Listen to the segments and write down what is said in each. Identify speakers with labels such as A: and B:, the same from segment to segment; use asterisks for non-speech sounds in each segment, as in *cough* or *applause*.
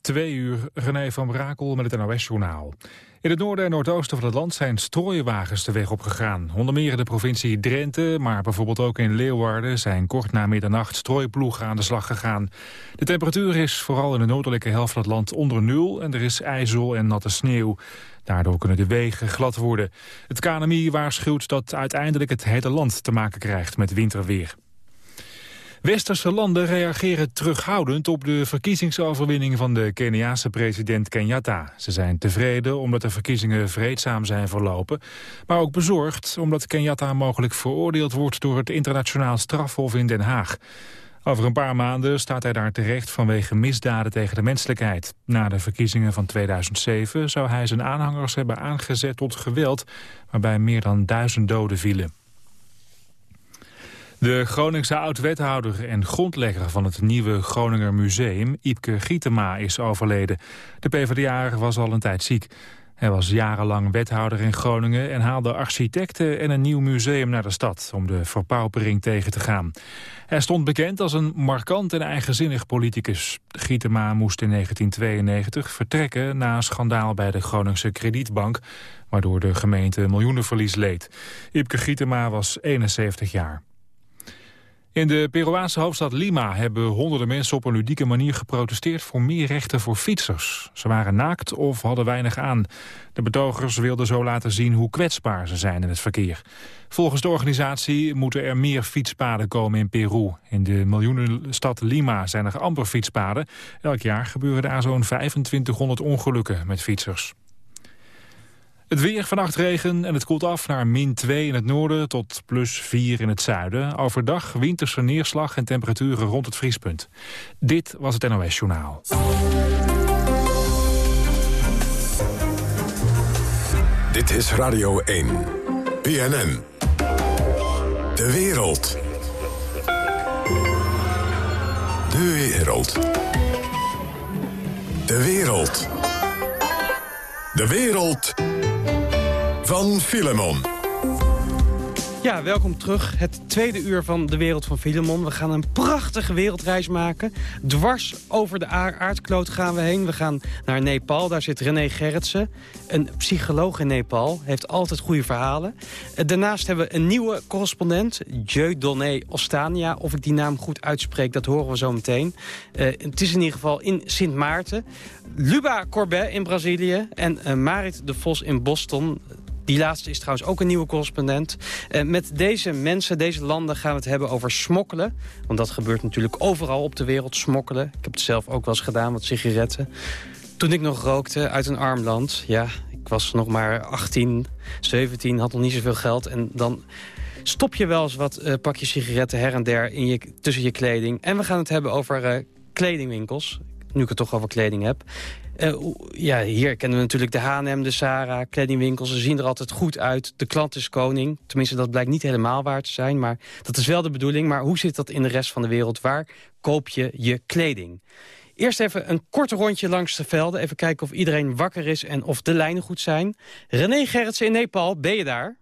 A: Twee uur, René van Brakel met het NOS-journaal. In het noorden en noordoosten van het land zijn strooiwagens de weg opgegaan. Onder meer in de provincie Drenthe, maar bijvoorbeeld ook in Leeuwarden... zijn kort na middernacht strooiploegen aan de slag gegaan. De temperatuur is vooral in de noordelijke helft van het land onder nul... en er is ijzel en natte sneeuw. Daardoor kunnen de wegen glad worden. Het KNMI waarschuwt dat uiteindelijk het hele land te maken krijgt met winterweer. Westerse landen reageren terughoudend op de verkiezingsoverwinning van de Keniaanse president Kenyatta. Ze zijn tevreden omdat de verkiezingen vreedzaam zijn verlopen, maar ook bezorgd omdat Kenyatta mogelijk veroordeeld wordt door het internationaal strafhof in Den Haag. Over een paar maanden staat hij daar terecht vanwege misdaden tegen de menselijkheid. Na de verkiezingen van 2007 zou hij zijn aanhangers hebben aangezet tot geweld... waarbij meer dan duizend doden vielen. De Groningse oud-wethouder en grondlegger van het nieuwe Groninger Museum, Iepke Gietema, is overleden. De PvdA was al een tijd ziek. Hij was jarenlang wethouder in Groningen en haalde architecten en een nieuw museum naar de stad om de verpaupering tegen te gaan. Hij stond bekend als een markant en eigenzinnig politicus. Gietema moest in 1992 vertrekken na een schandaal bij de Groningse kredietbank, waardoor de gemeente miljoenenverlies leed. Iepke Gietema was 71 jaar. In de Peruaanse hoofdstad Lima hebben honderden mensen op een ludieke manier geprotesteerd voor meer rechten voor fietsers. Ze waren naakt of hadden weinig aan. De betogers wilden zo laten zien hoe kwetsbaar ze zijn in het verkeer. Volgens de organisatie moeten er meer fietspaden komen in Peru. In de miljoenenstad Lima zijn er amper fietspaden. Elk jaar gebeuren daar zo'n 2500 ongelukken met fietsers. Het weer vannacht regen en het koelt af naar min 2 in het noorden tot plus 4 in het zuiden. Overdag winterse neerslag en temperaturen rond het vriespunt. Dit was het NOS Journaal.
B: Dit is Radio 1. BNN. De wereld. De wereld. De wereld. De wereld van Filemon.
C: Ja, welkom terug. Het tweede uur van de wereld van Filemon. We gaan een prachtige wereldreis maken. Dwars over de aardkloot gaan we heen. We gaan naar Nepal. Daar zit René Gerritsen. Een psycholoog in Nepal. Heeft altijd goede verhalen. Eh, daarnaast hebben we een nieuwe correspondent. Doné Ostania. Of ik die naam goed uitspreek, dat horen we zo meteen. Uh, het is in ieder geval in Sint Maarten. Luba Corbet in Brazilië. En uh, Marit de Vos in Boston. Die laatste is trouwens ook een nieuwe correspondent. Uh, met deze mensen, deze landen gaan we het hebben over smokkelen. Want dat gebeurt natuurlijk overal op de wereld, smokkelen. Ik heb het zelf ook wel eens gedaan, wat sigaretten. Toen ik nog rookte uit een arm land, ja, ik was nog maar 18, 17, had nog niet zoveel geld. En dan stop je wel eens wat uh, pakjes sigaretten her en der in je, tussen je kleding. En we gaan het hebben over uh, kledingwinkels. Nu ik het toch over kleding heb. Uh, ja, hier kennen we natuurlijk de H&M, de Zara, kledingwinkels. Ze zien er altijd goed uit. De klant is koning. Tenminste, dat blijkt niet helemaal waar te zijn. Maar dat is wel de bedoeling. Maar hoe zit dat in de rest van de wereld? Waar koop je je kleding? Eerst even een kort rondje langs de velden. Even kijken of iedereen wakker is en of de lijnen goed zijn. René Gerritsen in Nepal, ben je daar?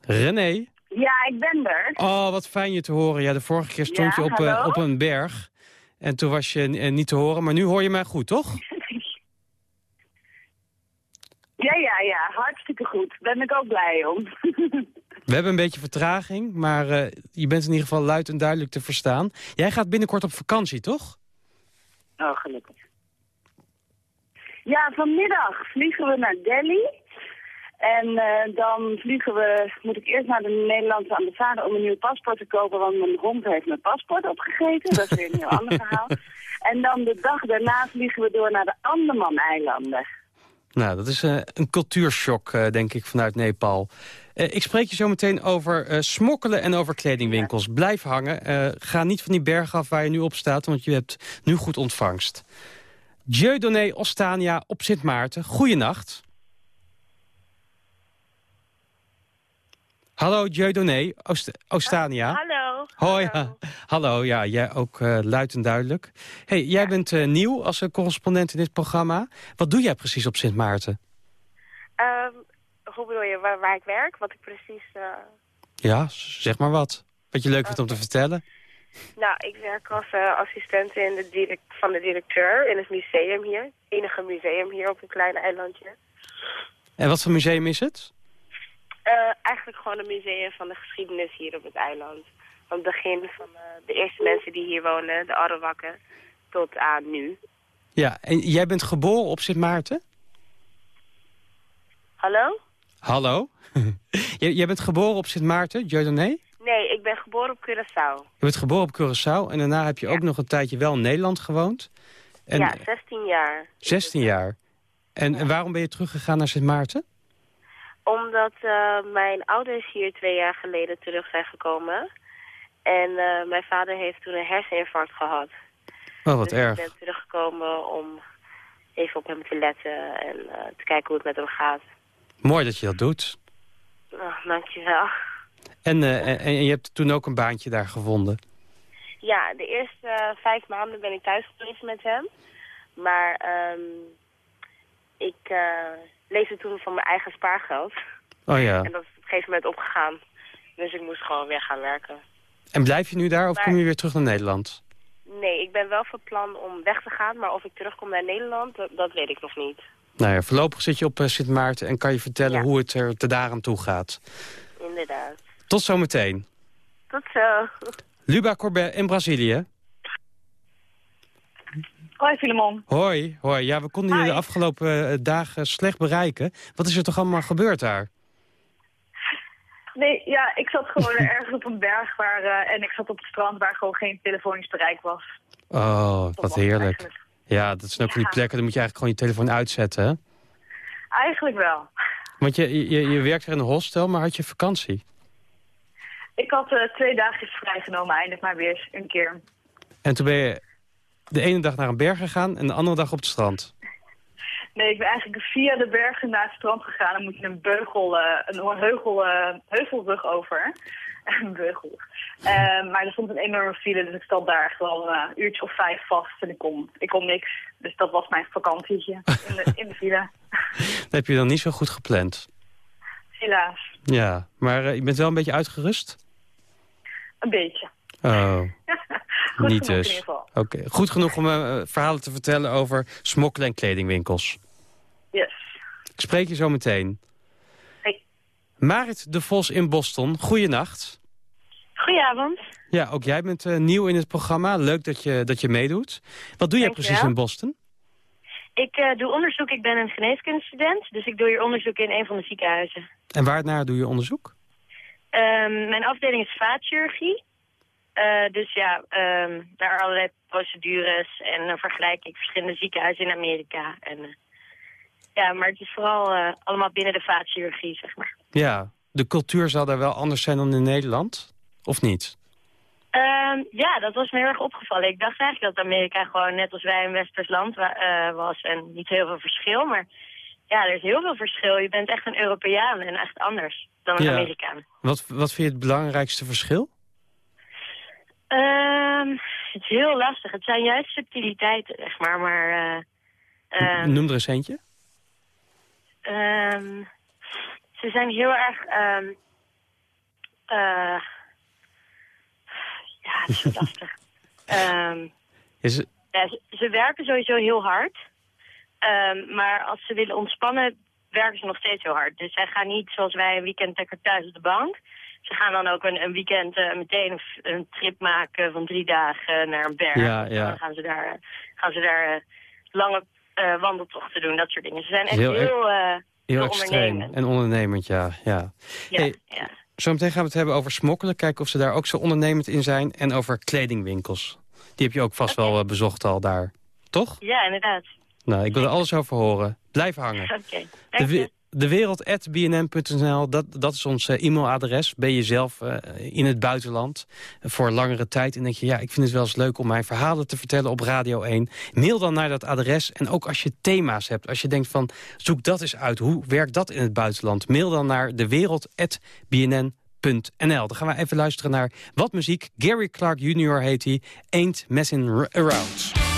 C: René?
D: Ja, ik ben er.
C: Oh, wat fijn je te horen. Ja, de vorige keer stond je op, uh, op een berg. En toen was je uh, niet te horen, maar nu hoor je mij goed, toch? *laughs*
D: Ja, ja, ja. Hartstikke goed. Daar ben ik ook blij om. *laughs*
C: We hebben een beetje vertraging, maar uh, je bent in ieder geval luid en duidelijk te verstaan. Jij gaat binnenkort op vakantie, toch?
D: Oh, gelukkig. Ja, vanmiddag vliegen we naar Delhi. En uh, dan vliegen we, moet ik eerst naar de Nederlandse ambassade om een nieuw paspoort te kopen, want mijn hond heeft mijn paspoort opgegeten. Dat is weer een heel ander verhaal. *laughs* En dan de dag daarna vliegen we door naar de Andaman-eilanden.
C: Nou, dat is uh, een cultuurshock, uh, denk ik, vanuit Nepal. ik spreek je zo meteen over smokkelen en over kledingwinkels. Ja. Blijf hangen. ga niet van die berg af waar je nu op staat, want je hebt nu goed ontvangst. Dieudonné Ostania op Sint Maarten, goeienacht. Hallo, Dieudonné, Oost Oostania.
E: hallo.
C: Hoi, hallo. *laughs* hallo. Ja, jij ook uh, luid en duidelijk. hey, jij ja. bent uh, nieuw als uh, correspondent in dit programma. Wat doe jij precies op Sint Maarten?
E: Um, hoe bedoel je, waar, waar, ik werk? Wat ik precies...
C: Ja, zeg maar wat. Wat je leuk okay. vindt om te vertellen.
E: Nou, ik werk als assistent in de direct, van de directeur in het museum hier. Het enige museum hier op een klein eilandje.
C: En wat voor museum is het?
E: Uh, eigenlijk gewoon een museum van de geschiedenis hier op het eiland. Van het begin van uh, de eerste mensen die hier wonen, de Arawakken, tot aan nu.
C: Ja, en jij bent geboren op Sint Maarten?
E: Hallo?
C: Hallo? *laughs* jij bent geboren op Sint Maarten, Jordanie?
E: Nee, ik ben geboren op Curaçao.
C: Je bent geboren op Curaçao en daarna heb je ook nog een tijdje wel in Nederland gewoond.
E: En, ja, 16 jaar.
C: 16 jaar. En, en waarom ben je teruggegaan naar Sint Maarten?
E: Omdat uh, mijn ouders hier twee jaar geleden terug zijn gekomen. En uh, mijn vader heeft toen een herseninfarct gehad.
C: Oh, wat
E: dus
C: erg.
E: ik ben teruggekomen om even op hem te letten en uh, te kijken hoe het met hem gaat.
C: Mooi dat je dat doet.
E: Oh, dankjewel.
C: En, en, en je hebt toen ook een baantje daar gevonden?
E: Ja, de eerste vijf maanden ben ik thuis geweest met hem. Maar um, ik uh, leefde toen van mijn eigen spaargeld.
C: Oh ja.
E: En dat is op een gegeven moment opgegaan. Dus ik moest gewoon weer gaan werken.
C: En blijf je nu daar of
E: Maar-
C: kom je weer terug naar Nederland?
E: Nee, ik ben wel van plan om weg te gaan. Maar of ik terugkom naar Nederland, dat, dat weet ik nog niet.
C: Nou ja, voorlopig zit je op eh, Sint Maarten en kan je vertellen
E: Ja.
C: hoe het er te daar aan toe gaat.
E: Inderdaad.
C: Tot zometeen.
E: Tot zo.
C: Luba Corbet in Brazilië.
F: Hoi Filemon.
C: Hoi, hoi. Ja, we konden je de afgelopen eh, dagen slecht bereiken. Wat is er toch allemaal gebeurd daar?
F: Nee, ja, ik zat gewoon *laughs* ergens op een berg waar, eh, en ik zat op het strand waar gewoon geen telefonisch bereik was.
C: Oh, wat heerlijk.
F: Eigenlijk,
C: Ja, dat zijn ook van die
F: Ja.
C: plekken, dan moet je eigenlijk gewoon je telefoon uitzetten. Hè?
F: eigenlijk wel.
C: Want je, je, je werkt er in een hostel, maar had je vakantie?
F: Ik had eh, twee dagjes vrijgenomen, eindelijk maar weer eens een keer.
C: En toen ben je de ene dag naar een berg gegaan en de andere dag op het strand.
F: Nee, ik ben eigenlijk via de bergen naar het strand gegaan. Dan moet je een beugel, eh, een heugel, eh, heuvelrug over. *laughs* een beugel. Eh, maar er stond een enorme file, dus ik stond daar gewoon een uurtje of vijf vast en ik kon, ik kon niks. Dus dat was mijn vakantietje in de, *laughs* in de file.
C: Dat heb je dan niet zo goed gepland.
F: Helaas,
C: Ja, maar je bent wel een beetje uitgerust?
F: een beetje.
C: Oh, *laughs*
F: Goed
C: niet
F: genoeg
C: dus. goed genoeg om eh, verhalen te vertellen over smokkelen en kledingwinkels.
F: Yes.
C: Ik spreek je zo meteen.
F: Hey.
C: Marit de Vos in Boston, goeienacht.
E: Goedenavond.
C: Ja, ook jij bent eh, nieuw in het programma. Leuk dat je, dat je meedoet. Wat doe jij precies in Boston?
E: Ik eh, doe onderzoek. Ik ben een geneeskundestudent. Dus ik doe hier onderzoek in een van de ziekenhuizen.
C: En waarnaar doe je onderzoek?
E: Ehm, mijn afdeling is vaatchirurgie. Eh, dus ja, ehm, daar allerlei procedures en dan vergelijk ik verschillende ziekenhuizen in Amerika. En, eh, ja, maar het is vooral eh, allemaal binnen de vaatchirurgie, zeg maar.
C: Ja, de cultuur zal daar wel anders zijn dan in Nederland? Of niet?
E: Ehm, ja, dat was me heel erg opgevallen. Ik dacht eigenlijk dat Amerika gewoon net als wij een westers land wa- was en niet heel veel verschil. Maar ja, er is heel veel verschil. Je bent echt een Europeaan en echt anders dan een
C: Ja.
E: Amerikaan.
C: Wat, wat vind je het belangrijkste verschil?
E: Ehm, het is heel lastig. Het zijn juist subtiliteiten, zeg maar. Maar eh, ehm,
C: Noem er eens eentje.
E: ehm, ze zijn heel erg... eh, ja, het is lastig. *laughs*
C: Is, het-
E: ja, ze, ze werken sowieso heel hard. Maar als ze willen ontspannen, werken ze nog steeds heel hard. Dus zij gaan niet zoals wij een weekend lekker thuis op de bank. Ze gaan dan ook een, een weekend eh, meteen een, trip maken van drie dagen naar een berg.
C: Ja, ja.
E: Dan gaan ze daar, gaan ze daar eh, lange eh, wandeltochten doen, dat soort dingen. Ze zijn echt
C: Heel
E: heel...
C: erg- heel
E: heel
C: extreem.
E: ondernemend.
C: En ondernemend, ja. ja.
E: ja,
C: Hey.
E: ja.
C: Zometeen gaan we het hebben over smokkelen. Kijken of ze daar ook zo ondernemend in zijn. En over kledingwinkels. Die heb je ook vast wel bezocht al daar. Toch?
E: ja, inderdaad.
C: Nou, ik wil er alles over horen. Blijf hangen. *laughs*
E: Oké,
C: de dat, dat is ons eh, e-mailadres. Ben je zelf eh, in het buitenland eh, voor langere tijd... en denk je, ja, ik vind het wel eens leuk om mijn verhalen te vertellen op Radio 1. Mail dan naar dat adres. En ook als je thema's hebt, als je denkt van... zoek dat eens uit, hoe werkt dat in het buitenland? Mail dan naar dewereld.bnn.nl. Dan gaan we even luisteren naar wat muziek. Gary Clark Jr. heet hij. Ain't Messing Around.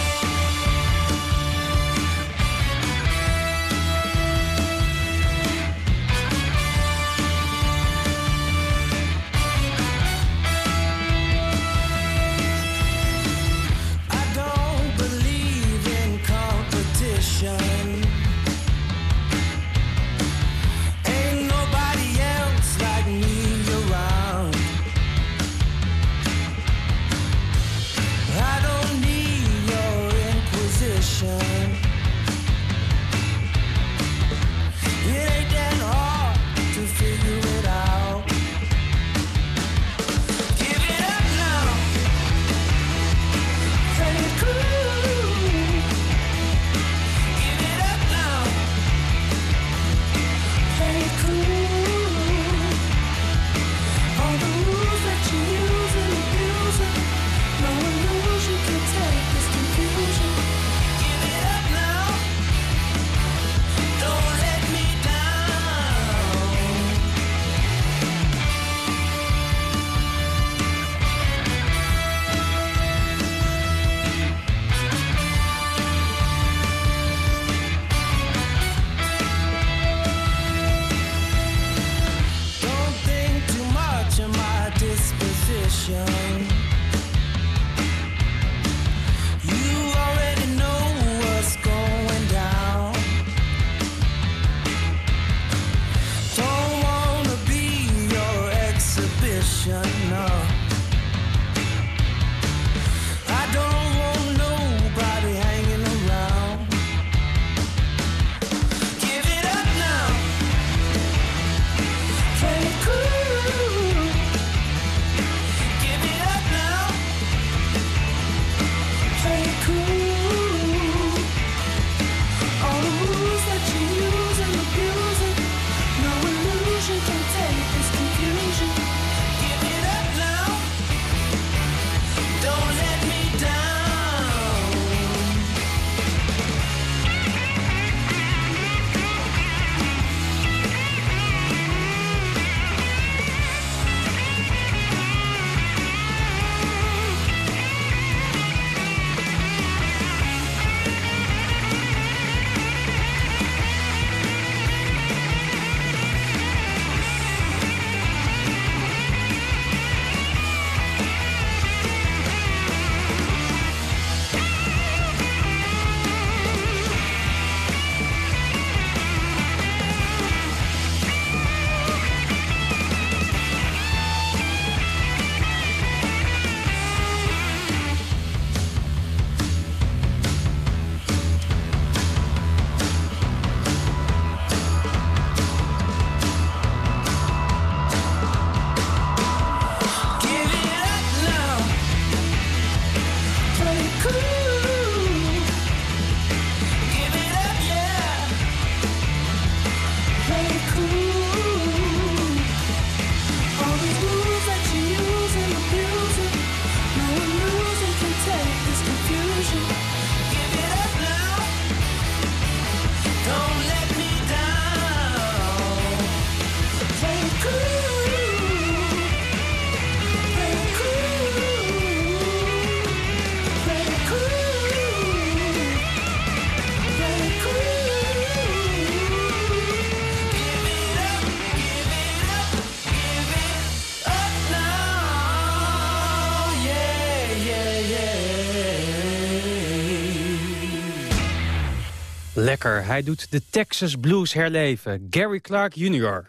C: Lekker, hij doet de Texas Blues herleven. Gary Clark Jr.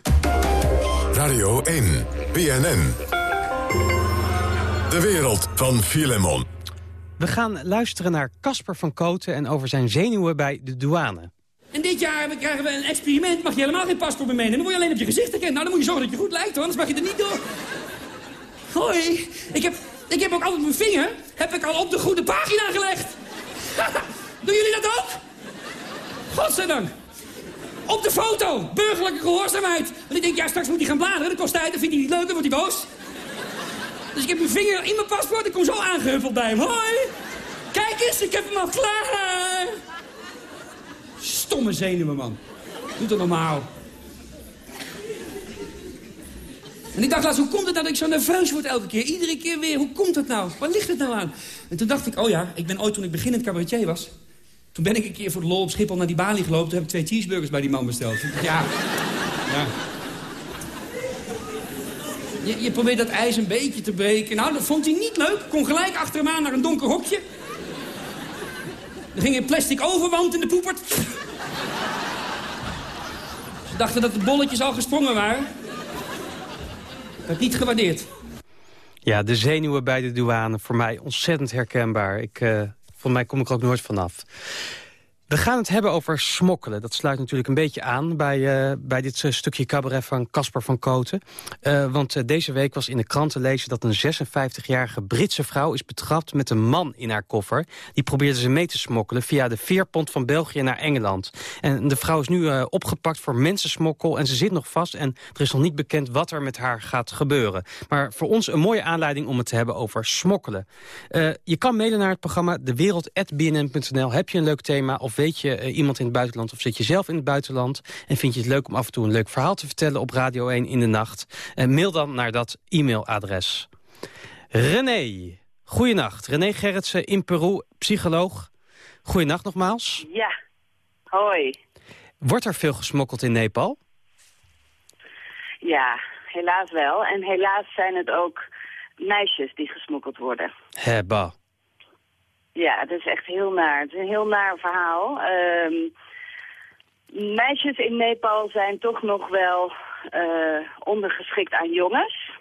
B: Radio 1, BNN. De wereld van Filemon.
C: We gaan luisteren naar Casper van Koten en over zijn zenuwen bij de douane.
G: En dit jaar krijgen we een experiment. Mag je helemaal geen paspoort meer meenemen. Dan word je alleen op je gezicht herkend. Nou, dan moet je zorgen dat je goed lijkt, hoor. Anders mag je er niet door. Hoi. Ik heb, ik heb ook altijd mijn vinger heb ik al op de goede pagina gelegd. *laughs* Doen jullie dat ook? Godzijdank. Op de foto. Burgerlijke gehoorzaamheid. Want ik denk, ja, straks moet hij gaan bladeren. Dat kost tijd. Dan vindt hij niet leuk. Dan wordt hij boos. Dus ik heb mijn vinger in mijn paspoort. Ik kom zo aangehuppeld bij hem. Hoi. Kijk eens, ik heb hem al klaar. Stomme zenuwen, man. Doe het normaal. En ik dacht laatst, hoe komt het dat ik zo nerveus word elke keer? Iedere keer weer, hoe komt het nou? Waar ligt het nou aan? En toen dacht ik, oh ja, ik ben ooit toen ik beginnend cabaretier was... toen ben ik een keer voor de lol op Schiphol naar die balie gelopen... toen heb ik twee cheeseburgers bij die man besteld. Ja, ja. Je, je probeert dat ijs een beetje te breken. Nou, dat vond hij niet leuk. Kon gelijk achter hem aan naar een donker hokje. Er ging een plastic overwand in de poepert. Ze dachten dat de bolletjes al gesprongen waren. Ik niet gewaardeerd.
C: Ja, de zenuwen bij de douane, voor mij ontzettend herkenbaar. Ik, uh, voor mij kom ik er ook nooit vanaf. We gaan het hebben over smokkelen. Dat sluit natuurlijk een beetje aan bij, uh, bij dit uh, stukje cabaret van Casper van Koten. Uh, want deze week was in de krant te lezen dat een 56-jarige Britse vrouw is betrapt met een man in haar koffer. Die probeerde ze mee te smokkelen via de veerpont van België naar Engeland. En de vrouw is nu opgepakt voor mensensmokkel en ze zit nog vast. En er is nog niet bekend wat er met haar gaat gebeuren. Maar voor ons een mooie aanleiding om het te hebben over smokkelen. je kan mailen naar het programma dewereld.bnn.nl. Heb je een leuk thema of weet je uh, iemand in het buitenland of zit je zelf in het buitenland... en vind je het leuk om af en toe een leuk verhaal te vertellen op Radio 1 in de nacht... Uh, mail dan naar dat e-mailadres. René, goeienacht. René Gerritsen in Peru, psycholoog. Goeienacht nogmaals.
D: Ja, hoi.
C: Wordt er veel gesmokkeld in Nepal?
D: Ja, helaas wel. En helaas zijn het ook meisjes die gesmokkeld worden.
C: Hebba.
D: Ja, het is echt heel naar. Het is een heel naar verhaal. Um, meisjes in Nepal zijn toch nog wel uh, ondergeschikt aan jongens.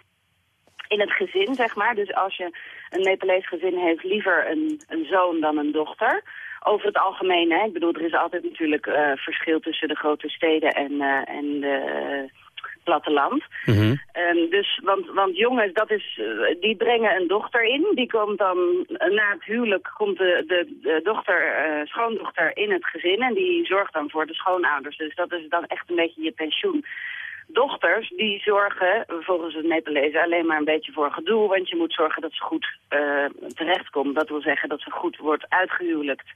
D: In het gezin, zeg maar. Dus als je een Nepalees gezin heeft, liever een, een zoon dan een dochter. Over het algemeen, hè. Ik bedoel, er is altijd natuurlijk uh, verschil tussen de grote steden en, uh, en de platteland.
C: Mm -hmm.
D: um, dus, want, want jongens, dat is, uh, die brengen een dochter in. Die komt dan, uh, na het huwelijk, komt de, de, de dochter, uh, schoondochter in het gezin. En die zorgt dan voor de schoonouders. Dus dat is dan echt een beetje je pensioen. Dochters, die zorgen volgens het Nepalezen alleen maar een beetje voor gedoe. Want je moet zorgen dat ze goed terechtkomt. Dat wil zeggen dat ze goed wordt uitgehuwelijkt.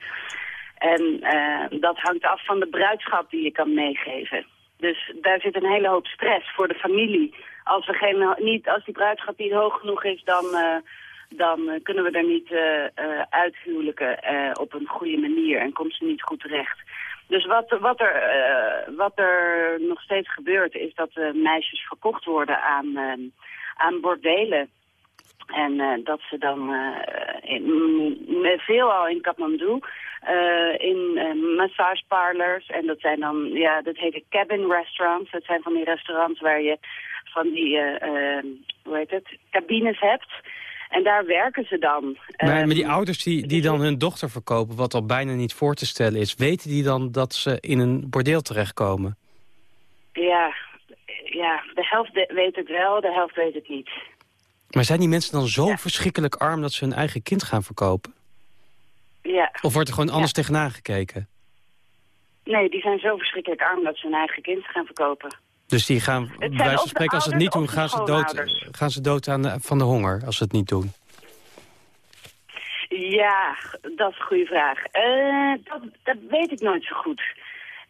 D: En dat hangt af van de bruidschap die je kan meegeven. Dus daar zit een hele hoop stress voor de familie. Als, we geen, niet, als die bruidschap niet hoog genoeg is, dan, uh, dan uh, kunnen we er niet uh, uithuwelijken op een goede manier en komt ze niet goed terecht. Dus wat, wat, er, wat er nog steeds gebeurt is dat meisjes verkocht worden aan, aan bordelen. En dat ze dan in, veelal in Kathmandu in uh, massageparlors. En dat zijn dan, ja, dat heet cabin restaurants. Dat zijn van die restaurants waar je van die, uh, hoe heet het, cabines hebt. En daar werken ze dan.
C: Maar, maar die ouders die, die dan hun dochter verkopen, wat al bijna niet voor te stellen is... weten die dan dat ze in een bordeel terechtkomen?
D: Ja, ja, de helft weet het wel, de helft weet het niet.
C: Maar zijn die mensen dan zo ja. verschrikkelijk arm dat ze hun eigen kind gaan verkopen?
D: Ja.
C: Of wordt er gewoon anders ja. tegenaan gekeken?
D: Nee, die zijn zo verschrikkelijk arm dat ze hun eigen kind gaan verkopen.
C: Dus die gaan, bij wijze van spreken, als ze het niet doen, gaan ze, dood, gaan ze dood aan de, van de honger als ze het niet doen?
D: Ja, dat is een goede vraag. Uh, dat, dat weet ik nooit zo goed.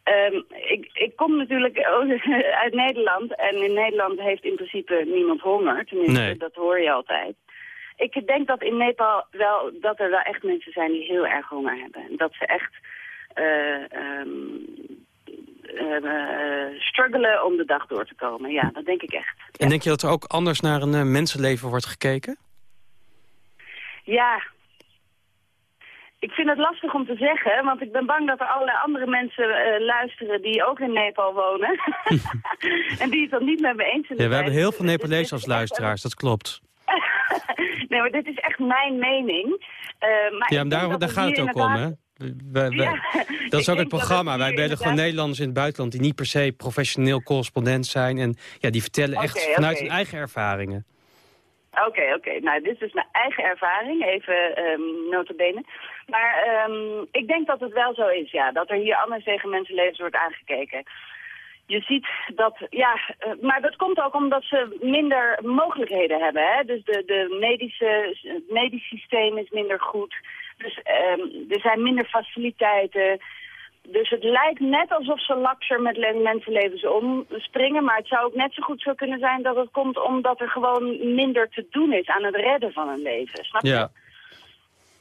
D: Um, ik, ik kom natuurlijk *laughs* uit Nederland en in Nederland heeft in principe niemand honger. Tenminste,
C: nee.
D: dat hoor je altijd. Ik denk dat in Nepal wel, dat er wel echt mensen zijn die heel erg honger hebben. Dat ze echt uh, um, uh, struggelen om de dag door te komen. Ja, dat denk ik echt.
C: En ja. denk je dat er ook anders naar een uh, mensenleven wordt gekeken?
D: Ja. Ik vind het lastig om te zeggen, want ik ben bang dat er allerlei andere mensen eh, luisteren die ook in Nepal wonen. *laughs* en die het dan niet met me eens zijn.
C: Ja, we hebben heel veel
D: Dus dit
C: als luisteraars, dat klopt. *laughs*
D: nee, maar dit is echt mijn mening. Eh, maar
C: Ja, maar daar, daar gaat het ook om, hè?
D: Ja,
C: dat *laughs* is ook het programma. Wij bellen gewoon Nederlanders in het buitenland... die niet per se professioneel correspondent zijn. En ja, die vertellen echt vanuit hun eigen ervaringen.
D: Oké, oké. Nou, dit is dus mijn eigen ervaring, even um, notabene. Maar ehm, ik denk dat het wel zo is, ja. Dat er hier anders tegen mensenlevens wordt aangekeken. Je ziet dat, ja, eh, maar dat komt ook omdat ze minder mogelijkheden hebben. Hè? Dus de, de medische, het medisch systeem is minder goed. Dus ehm, er zijn minder faciliteiten. Dus het lijkt net alsof ze lakser met le- mensenlevens omspringen. Maar het zou ook net zo goed zo kunnen zijn dat het komt omdat er gewoon minder te doen is aan het redden van een leven. Snap je?
C: Ja.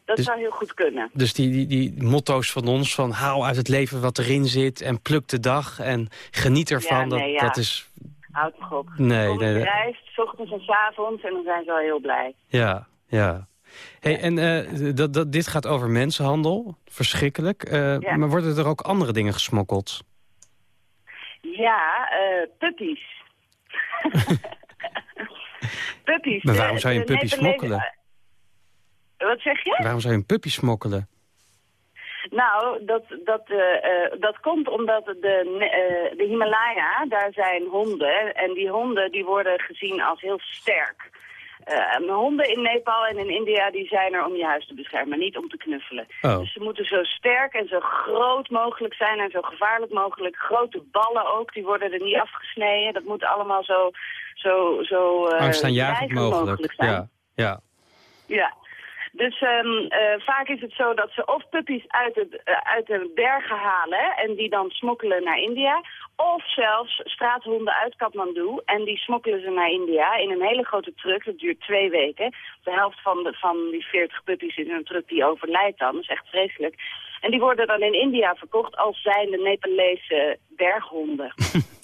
D: Dat
C: Dus-
D: zou heel goed kunnen.
C: Dus die, die, die motto's van ons van haal uit het leven wat erin zit... en pluk de dag en geniet ervan,
D: Ja, nee,
C: dat,
D: ja.
C: dat is...
D: Houd nog op.
C: Nee,
D: Kom
C: nee, nee.
D: ochtends en avonds en dan zijn ze al heel blij.
C: Ja, ja. Hey, en eh, dat, dat, dit gaat over mensenhandel, verschrikkelijk. Eh. Maar worden er ook andere dingen gesmokkeld?
D: Ja, eh puppies. *laughs* *laughs* puppies.
C: Maar waarom zou je een puppy smokkelen?
D: Wat zeg je?
C: Waarom zou je een puppy smokkelen?
D: Nou, dat, dat, eh, eh, dat komt omdat de, eh, de Himalaya, daar zijn honden. En die honden die worden gezien als heel sterk. En honden in Nepal en in India die zijn er om je huis te beschermen, niet om te knuffelen.
C: Oh.
D: Dus ze moeten zo sterk en zo groot mogelijk zijn en zo gevaarlijk mogelijk. Grote ballen ook, die worden er niet afgesneden. Dat moet allemaal zo, zo, zo dreigend
C: mogelijk.
D: zijn.
C: Ja, ja.
D: Ja. Dus ehm, eh, vaak is het zo dat ze of puppies uit, het, eh, uit de bergen halen en die dan smokkelen naar India. Of zelfs straathonden uit Kathmandu en die smokkelen ze naar India in een hele grote truck. Dat duurt twee weken. De helft van, de, van die 40 puppies in een truck die overlijdt dan. Dat is echt vreselijk. En die worden dan in India verkocht als zijnde Nepalese berghonden.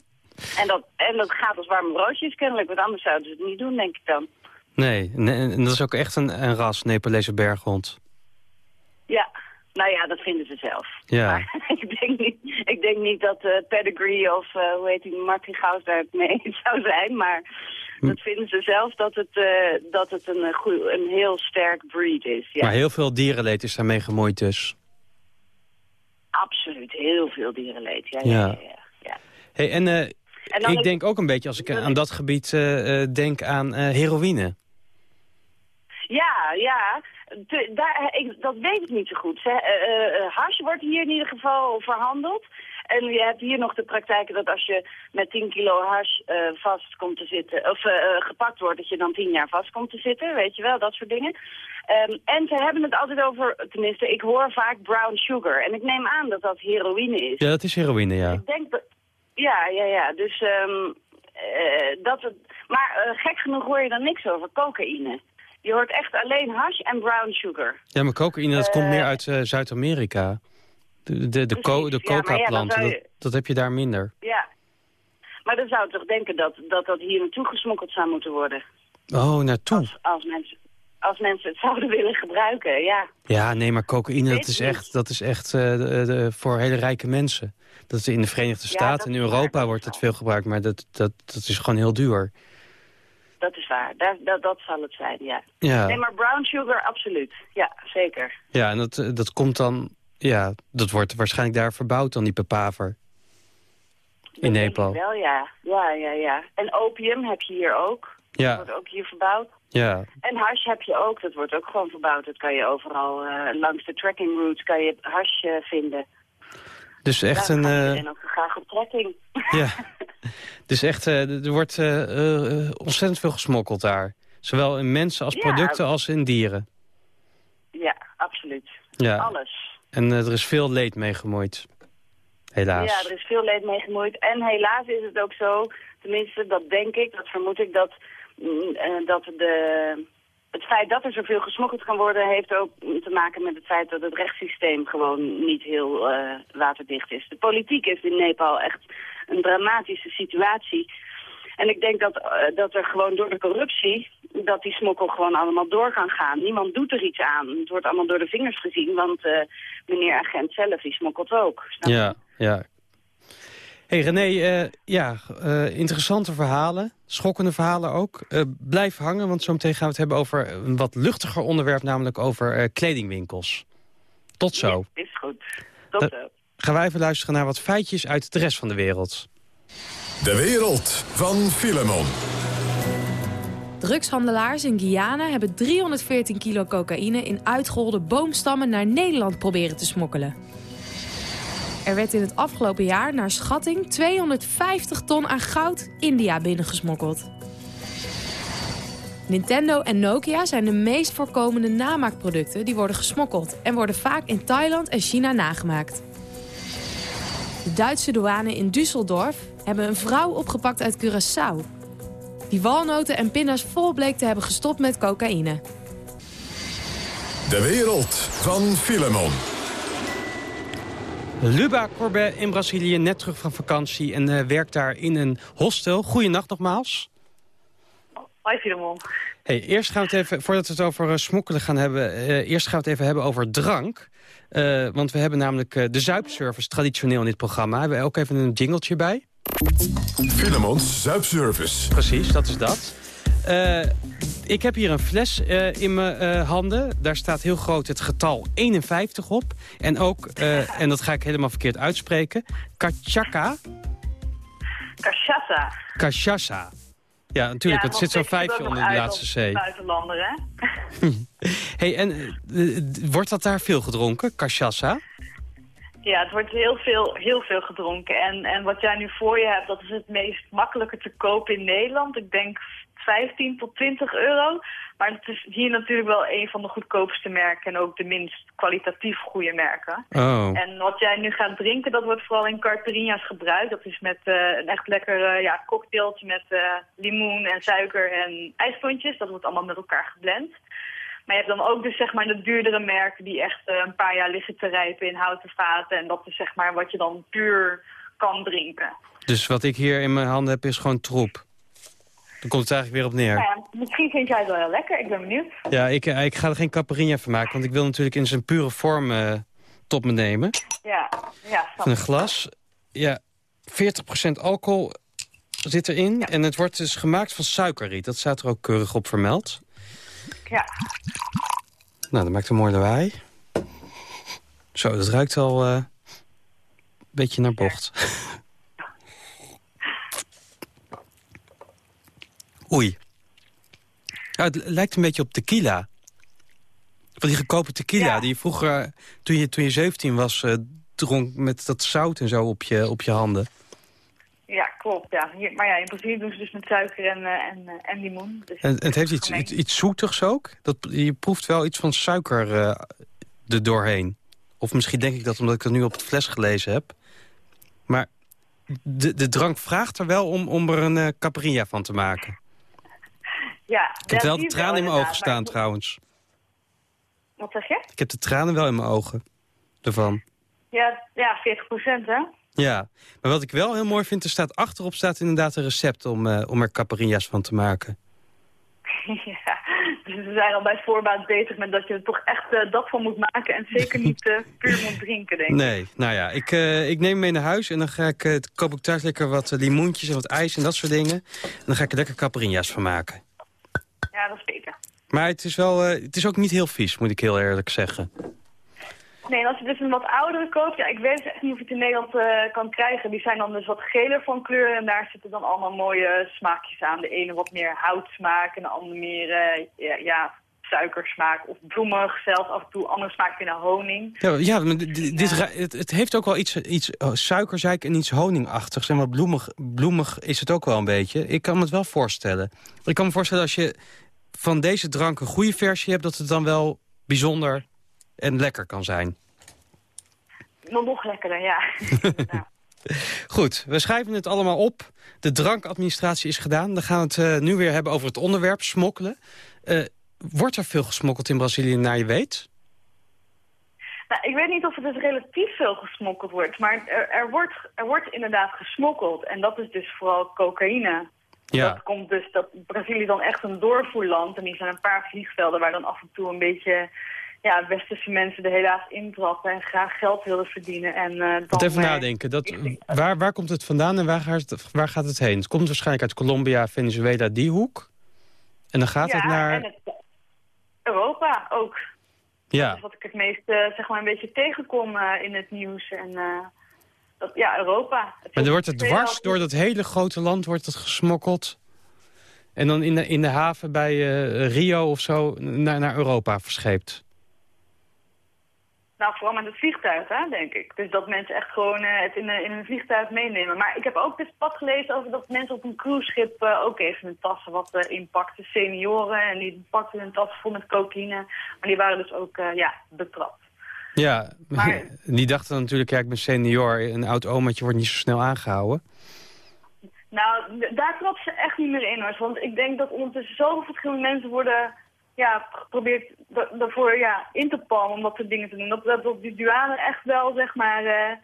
D: *laughs* en, dat, en dat gaat als warme broodjes kennelijk, want anders zouden ze het niet doen, denk ik dan.
C: Nee, en, en dat is ook echt een, een ras, Nepalese berghond.
D: Ja, nou ja, dat vinden ze zelf.
C: Ja.
D: Maar *laughs* ik, denk niet, ik denk niet dat eh Pedigree of eh, hoe heet die, Martin Gauws daar het mee *laughs* zou zijn. Maar
C: Hm.
D: dat vinden ze zelf dat het, eh, dat het een, een heel sterk breed is. Ja,
C: Maar heel veel dierenleed is daarmee gemoeid dus.
D: absoluut. Heel veel dierenleed. Ja, ja,
C: Ja.
D: ja. ja, ja.
C: Hey, en ik
D: het-
C: denk ook een beetje, als ik aan dat gebied denk aan heroïne.
D: Ja, ja. Daar, ik, dat weet ik niet zo goed. Ze, eh, eh, hash wordt hier in ieder geval verhandeld. En je hebt hier nog de praktijken dat als je met 10 kilo hash eh, vast komt te zitten, of eh, eh, gepakt wordt, dat je dan 10 jaar vast komt te zitten, weet je wel, dat soort dingen. Ehm, en ze hebben het altijd over, tenminste, ik hoor vaak brown sugar. En ik neem aan dat dat heroïne is.
C: Ja, dat is heroïne, ja.
D: Ik denk dat... Ja, ja, ja. Dus ehm eh, dat het... Maar eh, gek genoeg hoor je dan niks over cocaïne. Je hoort echt alleen hash en brown sugar.
C: Ja, maar cocaïne, dat komt
D: Eh,
C: meer uit eh, Zuid-Amerika. De, de, de, co- de
D: Precies, ja, maar ja, dan
C: coca-planten,
D: je-
C: dat, dat heb je daar minder.
D: Ja. Maar dan zou ik toch denken dat dat, dat hier naartoe gesmokkeld zou moeten worden.
C: Oh, naartoe.
D: Als, als, mensen, als mensen het *laughs* zouden willen gebruiken, ja.
C: Ja, nee, maar cocaïne, dat is echt, dat is echt eh, de- de- voor hele rijke mensen. Dat is in de Verenigde Staten en in Europa wordt het veel gebruikt, maar dat, dat, dat is gewoon heel duur.
D: Dat is waar. Dat, dat, dat zal het zijn, ja.
C: Ja,
D: Nee, maar brown sugar, absoluut. Ja, zeker.
C: ja en dat, eh, dat komt dan, ja, dat wordt waarschijnlijk daar verbouwd dan, die papaver.
D: Dat
C: In Nepal.
D: Wel, ja. Ja, ja, ja. En opium heb je hier ook. Dat
C: Ja,
D: wordt ook hier verbouwd.
C: ja,
D: En hash heb je ook, dat wordt ook gewoon verbouwd. Dat kan je overal, eh, langs de trekking routes kan je hash eh, vinden.
C: Dus echt een, eh,
D: ook graag op trekking.
C: ja. *laughs* Dus echt, eh, er wordt eh, ontzettend veel gesmokkeld daar. Zowel in mensen als
D: Ja.
C: producten als in dieren.
D: ja, absoluut.
C: Ja,
D: Alles.
C: en er is veel leed mee gemoeid. Helaas.
D: Ja, er is veel leed mee gemoeid. En helaas is het ook zo, tenminste dat denk ik, dat vermoed ik, dat, mm, dat de, het feit dat er zoveel gesmokkeld kan worden... heeft ook te maken met het feit dat het rechtssysteem gewoon niet heel eh, waterdicht is. De politiek is in Nepal echt een dramatische situatie. En ik denk dat, eh, dat er gewoon door de corruptie, dat die smokkel gewoon allemaal door kan gaan. Niemand doet er iets aan. Het wordt allemaal door de vingers gezien, want uh, meneer agent zelf, die smokkelt ook.
C: Ja, ja. Hey René, uh, ja, interessante verhalen, schokkende verhalen ook. blijf hangen, want zo meteen gaan we het hebben over een wat luchtiger onderwerp, namelijk over kledingwinkels. Tot zo.
D: Ja, is goed. Tot zo.
C: Gaan wij even luisteren naar wat feitjes uit de rest van de wereld.
B: De wereld van Filemon.
H: Drugshandelaars in Guyana hebben 314 kilo cocaïne in uitgeholde boomstammen naar Nederland proberen te smokkelen. Er werd in het afgelopen jaar naar schatting 250 ton aan goud India binnengesmokkeld. Nintendo en Nokia zijn de meest voorkomende namaakproducten die worden gesmokkeld... en worden vaak in Thailand en China nagemaakt. De Duitse douane in Düsseldorf hebben een vrouw opgepakt uit Curaçao... die walnoten en pinda's vol bleek te hebben gestopt met cocaïne.
B: De wereld van Filemon.
C: Luba Corbet in Brazilië, net terug van vakantie... en uh, werkt daar in een hostel. Goeienacht nogmaals.
F: Hoi Filemon.
C: Hey, eerst gaan we het even, voordat we het over uh, smokkelen gaan hebben... Uh, eerst gaan we het even hebben over drank. Uh, want we hebben namelijk de zuipservice traditioneel in dit programma. Hebben we ook even een jingletje bij.
B: Filemons Zuipservice.
C: Precies, dat is dat. Uh, ik heb hier een fles uh, in mijn uh, handen. Daar staat heel groot het getal 51 op. En ook, en dat ga ik helemaal verkeerd uitspreken, Kachaka.
F: Cachaça.
C: Cachaça. Ja, natuurlijk. Ja, het zit zo'n vijfje onder de laatste C.
F: Buitenlander, hè? *laughs*
C: hey, en wordt dat daar veel gedronken, Cachaça?
F: Ja, het wordt heel veel, heel veel gedronken. En, en wat jij nu voor je hebt, dat is het meest makkelijke te kopen in Nederland. Ik denk 15 tot 20 euro. Maar het is hier natuurlijk wel een van de goedkoopste merken en ook de minst kwalitatief goede merken.
C: Oh.
F: En wat jij nu gaat drinken, dat wordt vooral in caipirinha's gebruikt. Dat is met uh, een echt lekker uh, ja, cocktailtje met uh, limoen en suiker en ijsklontjes. Dat wordt allemaal met elkaar geblend. Maar je hebt dan ook dus zeg maar de duurdere merken die echt een paar jaar liggen te rijpen in houten vaten. En dat is zeg maar wat je dan puur kan drinken.
C: Dus wat ik hier in mijn handen heb is gewoon troep? Dan komt het eigenlijk weer op neer.
F: Ja, misschien vind jij het wel heel lekker. Ik ben benieuwd.
C: Ja, ik, ik ga er geen caipirinha van maken. Want ik wil natuurlijk in zijn pure vorm uh, tot me nemen.
F: Ja, ja.
C: Van een glas. Ja, 40% alcohol zit erin. Ja. En het wordt dus gemaakt van suikerriet. Dat staat er ook keurig op vermeld.
F: Ja.
C: Nou, dat maakt een mooi lawaai. Zo, dat ruikt al uh, een beetje naar bocht. *laughs* Oei. Ja, het lijkt een beetje op tequila. Van die goedkope tequila ja. die je vroeger, toen je, toen je 17 was, uh, dronk met dat zout en zo op je, op je handen.
F: Ja, klopt. Ja. Hier, maar ja, in Brazilië doen ze dus met suiker en, uh, en, uh, en limoen. Dus
C: en het heeft iets, iets, iets, zoetigs ook? Dat, je proeft wel iets van suiker er doorheen. Of misschien denk ik dat omdat ik dat nu op het fles gelezen heb. Maar de, de drank vraagt er wel om, om er een uh, caipirinha van te maken.
F: Ja,
C: ik heb wel de tranen in mijn ogen staan trouwens.
F: Wat zeg je?
C: Ik heb de tranen wel in mijn ogen ervan.
F: Ja, ja 40 procent hè?
C: Ja, maar wat ik wel heel mooi vind, er staat achterop staat inderdaad een recept om, uh, om er caipirinha's van te maken. *laughs*
F: Ja, dus we zijn al bij voorbaat bezig met dat je er toch echt uh, dat van moet maken en zeker *laughs* niet uh, puur moet drinken, denk ik.
C: Nee, nou ja, ik, ik neem mee naar huis en dan ga ik, koop ik thuis lekker wat limoentjes en wat ijs en dat soort dingen. En dan ga ik er lekker caipirinha's van maken.
F: Ja, dat is beter.
C: Maar het is, wel, het is ook niet heel vies, moet ik heel eerlijk zeggen.
F: Nee, en als je dus een wat oudere koopt, ja, ik weet echt niet of je het in Nederland uh, kan krijgen. Die zijn dan dus wat geler van kleur en daar zitten dan allemaal mooie smaakjes aan. De ene wat meer houtsmaak en de andere meer uh, ja, ja, suikersmaak of bloemig zelfs. Af en toe andere smaak naar honing.
C: Ja, ja dit, het, het, heeft ook wel iets, iets suikerzeik en iets honingachtigs. En wat bloemig, bloemig is het ook wel een beetje. Ik kan me het wel voorstellen. Ik kan me voorstellen als je van deze drank een goede versie hebt... dat het dan wel bijzonder en lekker kan zijn.
F: Nog lekkerder, *laughs* ja.
C: Goed, we schrijven het allemaal op. De drankadministratie is gedaan. Dan gaan we het uh, nu weer hebben over het onderwerp smokkelen. Uh, wordt er veel gesmokkeld in Brazilië, naar je weet?
F: Nou, ik weet niet of het dus relatief veel gesmokkeld wordt. Maar er, er, wordt, er wordt inderdaad gesmokkeld. En dat is dus vooral cocaïne.
C: Ja.
F: Dat komt dus dat Brazilië dan echt een doorvoerland. En die zijn een paar vliegvelden waar dan af en toe een beetje ja, westerse mensen er helaas intrappen en graag geld willen verdienen. En, eh, dan,
C: Wat even
F: eh,
C: nadenken. Dat, waar, waar komt het vandaan en waar gaat het, waar gaat het heen? Het komt waarschijnlijk uit Colombia, Venezuela, die hoek. En dan gaat
F: ja,
C: het naar...
F: en het, Europa ook. Dat
C: ja,
F: is wat ik het meest eh, zeg maar een beetje tegenkom eh, in het nieuws. En, eh, dat, ja, Europa. Het
C: maar dan wordt het dwars door dat hele grote land wordt het gesmokkeld. En dan in de, in de haven bij Rio of zo naar, naar Europa verscheept.
F: Nou, vooral met het vliegtuig, hè, denk ik. Dus dat mensen echt gewoon eh, het in, een- in een vliegtuig meenemen. Maar ik heb ook dus pad gelezen over dat mensen op een cruiseschip eh, ook even hun tassen wat inpakten. Senioren, en die pakten hun tassen vol met cocaïne. Maar die waren dus ook, ja, betrapt.
C: Ja,
F: Maar- *laughs*
C: die dachten natuurlijk, ja, ik ben senior. Een oud omaatje wordt niet zo snel aangehouden.
F: Nou, daar trappen ze echt niet meer in, hoor. Want ik denk dat ondertussen zoveel verschillende mensen worden ja, geprobeerd da- daarvoor ja, in te palmen om dat soort dingen te doen. Dat, dat, die douane echt wel, zeg maar, eh,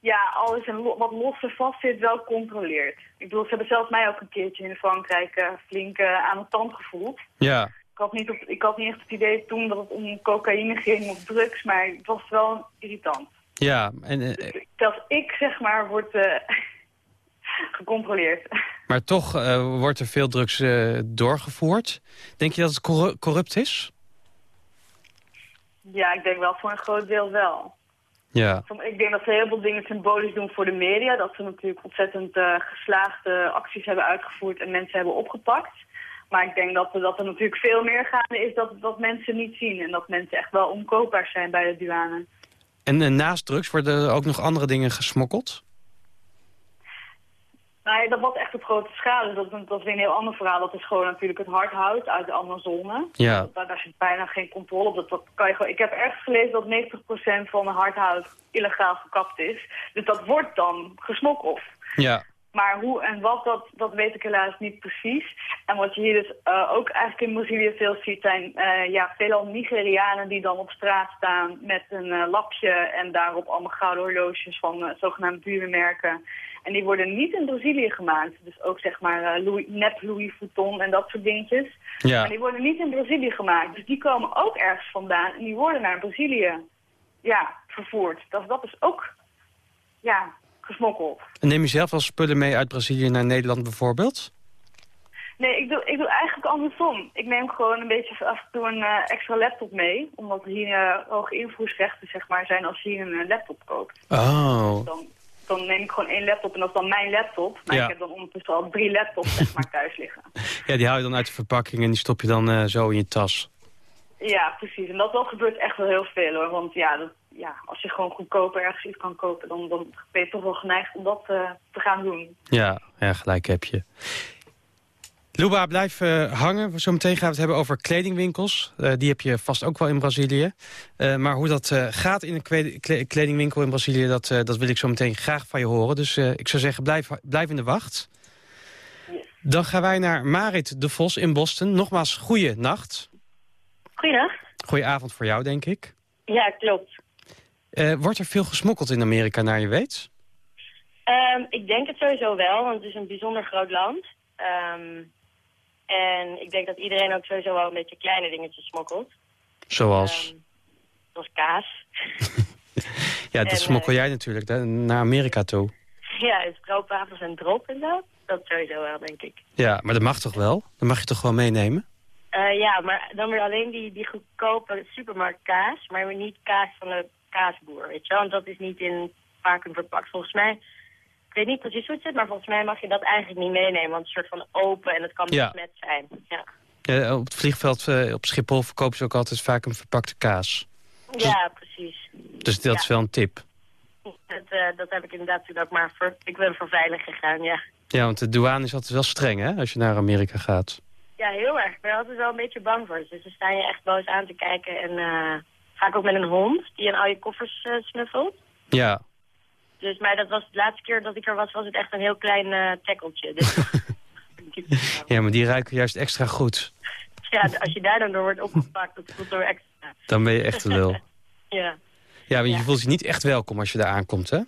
F: ja, alles en lo- wat los en vast zit, wel controleert. Ik bedoel, ze hebben zelfs mij ook een keertje in Frankrijk eh, flink eh, aan de tand gevoeld.
C: Ja,
F: Ik had, niet op, ik had niet echt het idee toen dat het om cocaïne ging of drugs, maar het was wel irritant.
C: ja. En, eh,
F: Zelfs ik, zeg maar, word *laughs* gecontroleerd.
C: Maar toch eh, wordt er veel drugs eh, doorgevoerd. Denk je dat het corru- corrupt is?
F: Ja, ik denk wel voor een groot deel wel.
C: Ja.
F: Ik denk dat ze heel veel dingen symbolisch doen voor de media. Dat ze natuurlijk ontzettend eh, geslaagde acties hebben uitgevoerd en mensen hebben opgepakt. Maar ik denk dat, er- dat er natuurlijk veel meer gaande is dat, dat mensen niet zien. En dat mensen echt wel omkoopbaar zijn bij de douane.
C: En eh, naast drugs worden er ook nog andere dingen gesmokkeld?
F: Nou, ja, dat was echt op grote schaal. Dus dat, dat is weer een heel ander verhaal. Dat is gewoon natuurlijk het hardhout uit de Amazone.
C: Ja.
F: Daar, daar zit bijna geen controle op. Dat, dat kan je gewoon, ik heb ergens gelezen dat 90% van de hardhout illegaal gekapt is. Dus dat wordt dan gesmokkeld.
C: Ja.
F: Maar hoe en wat, dat, dat weet ik helaas niet precies. En wat je hier dus eh, ook eigenlijk in Brazilië veel ziet, zijn eh, ja, veelal Nigerianen die dan op straat staan met een eh, lapje en daarop allemaal gouden horloges van zogenaamde burenmerken. En die worden niet in Brazilië gemaakt. Dus ook zeg maar Louis, nep Louis Vuitton en dat soort dingetjes.
C: Ja.
F: Maar die worden niet in Brazilië gemaakt. Dus die komen ook ergens vandaan en die worden naar Brazilië ja, vervoerd. Dat, dat is ook ja, gesmokkeld.
C: En neem je zelf wel spullen mee uit Brazilië naar Nederland bijvoorbeeld?
F: Nee, ik doe, ik doe eigenlijk andersom. Ik neem gewoon een beetje af en toe een eh, extra laptop mee. Omdat er hier eh, hoge invoersrechten zeg maar, zijn als je hier een eh, laptop koopt.
C: Oh.
F: Dan, dan neem ik gewoon één laptop en dat is dan mijn laptop. Maar
C: Ja.
F: ik heb dan ondertussen al drie laptops zeg maar, thuis liggen. *laughs*
C: Ja, die haal je dan uit de verpakking en die stop je dan zo in je tas.
F: Ja, precies. En dat, dat gebeurt echt wel heel veel hoor. Want ja, dat, ja, als je gewoon goedkoper ergens iets kan kopen... dan, dan ben je toch wel geneigd om dat eh, te gaan doen.
C: Ja, ja, gelijk heb je. Luba, blijf eh, hangen. Zometeen gaan we het hebben over kledingwinkels. Eh, die heb je vast ook wel in Brazilië. Maar hoe dat gaat in een kledingwinkel in Brazilië... Dat, dat wil ik zo meteen graag van je horen. Dus ik zou zeggen, blijf, blijf in de wacht. Dan gaan wij naar Marit de Vos in Boston. Nogmaals, goeie nacht.
E: Goeiedag.
C: Goeie avond voor jou, denk ik.
E: Ja, klopt.
C: Eh, wordt er veel gesmokkeld in Amerika, naar je weet?
E: Ehm, ik denk het sowieso wel, want het is een bijzonder groot land. Ehm, en ik denk dat iedereen ook sowieso wel een beetje kleine dingetjes smokkelt.
C: Zoals?
E: Ehm, zoals kaas. *laughs*
C: ja, dat
E: en,
C: smokkel jij natuurlijk hè, naar Amerika toe.
E: ja, en stroopwafels en drop en zo. Dat sowieso wel, denk ik.
C: Ja, maar dat mag toch wel? Dat mag je toch gewoon meenemen?
E: Eh, ja, maar dan weer alleen die, die goedkope supermarktkaas, maar niet kaas van de kaasboer, weet je wel? Want dat is niet in vacuüm verpakt. Volgens mij, ik weet niet precies hoe het zit, maar volgens mij mag je dat eigenlijk niet meenemen, want het is een soort van open en het kan
C: Ja.
E: besmet zijn. Ja,
C: Ja, op het vliegveld eh, op Schiphol verkopen ze ook altijd vaak een verpakte kaas.
E: ja precies.
C: Dus dat is wel een tip.
E: Dat, eh, dat heb ik inderdaad toen ook maar voor, ik ben voor veilig gegaan, ja.
C: Ja, want de douane is altijd wel streng, hè, als je naar Amerika gaat.
E: Ja, heel erg. Ik ben altijd wel een beetje bang voor ze. Ze staan je echt boos aan te kijken en eh, vaak ook met een hond die in al je koffers eh, snuffelt.
C: Ja,
E: Dus, maar dat was de laatste keer dat ik er was, was het echt een heel klein eh tackeltje. Dus, *laughs* *laughs*
C: ja, maar die ruiken juist extra goed.
E: ja, als je daar dan door wordt opgepakt, dat voelt door extra.
C: Dan ben je echt een lul. *laughs*
E: Ja.
C: Ja, want je
E: Ja.
C: voelt je niet echt welkom als je daar aankomt, hè?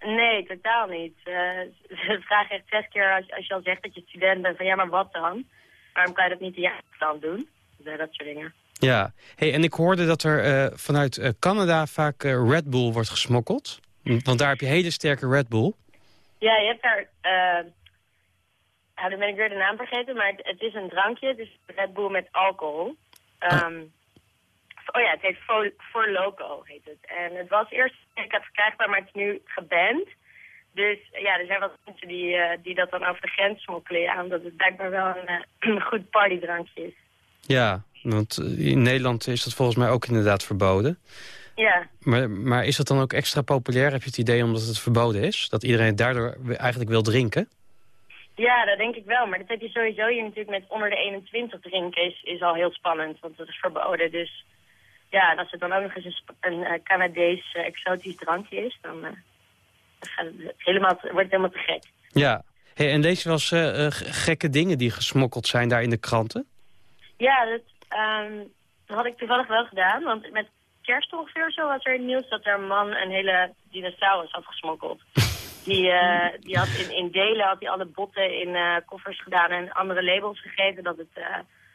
E: Nee, totaal niet. Eh, ze vragen echt zes keer als, als je al zegt dat je student bent van ja, maar wat dan? Waarom kan je dat niet in jaarstand doen? Dus, dat soort dingen.
I: Ja, hey, en ik hoorde dat er uh, vanuit uh, Canada vaak uh, Red Bull wordt gesmokkeld. Want daar heb je hele sterke Red Bull.
E: Ja, je hebt daar... Uh, dan ben ik weer de naam vergeten, maar het, het is een drankje. Het is Red Bull met alcohol. Um, oh. ja, het heet For Loco, heet het. En het was eerst ik had verkrijgbaar, maar het is nu geband. Dus ja, er zijn wat mensen die, uh, die dat dan over de grens smokkelen. Ja, omdat het blijkbaar wel een, uh, *clears throat* een goed partydrankje is.
I: Ja, want in Nederland is dat volgens mij ook inderdaad verboden.
E: Ja.
I: Maar, maar is dat dan ook extra populair? Heb je het idee omdat het verboden is? Dat iedereen daardoor eigenlijk wil drinken?
E: Ja, dat denk ik wel. Maar dat heb je sowieso hier natuurlijk met onder de 21 drinken is, is al heel spannend. Want dat is verboden. Dus ja, als het dan ook nog eens een, een uh, Canadees uh, exotisch drankje is, dan, uh, dan gaat het helemaal, wordt het helemaal te gek.
I: Ja. Hey, en deze was gekke dingen die gesmokkeld zijn daar in de kranten?
E: Ja, dat, um, dat had ik toevallig wel gedaan. Want met kerst ongeveer zo was er in nieuws dat er een man een hele dinosaurus had gesmokkeld. Die, uh, die had in, in delen had alle botten in uh, koffers gedaan en andere labels gegeven dat het uh,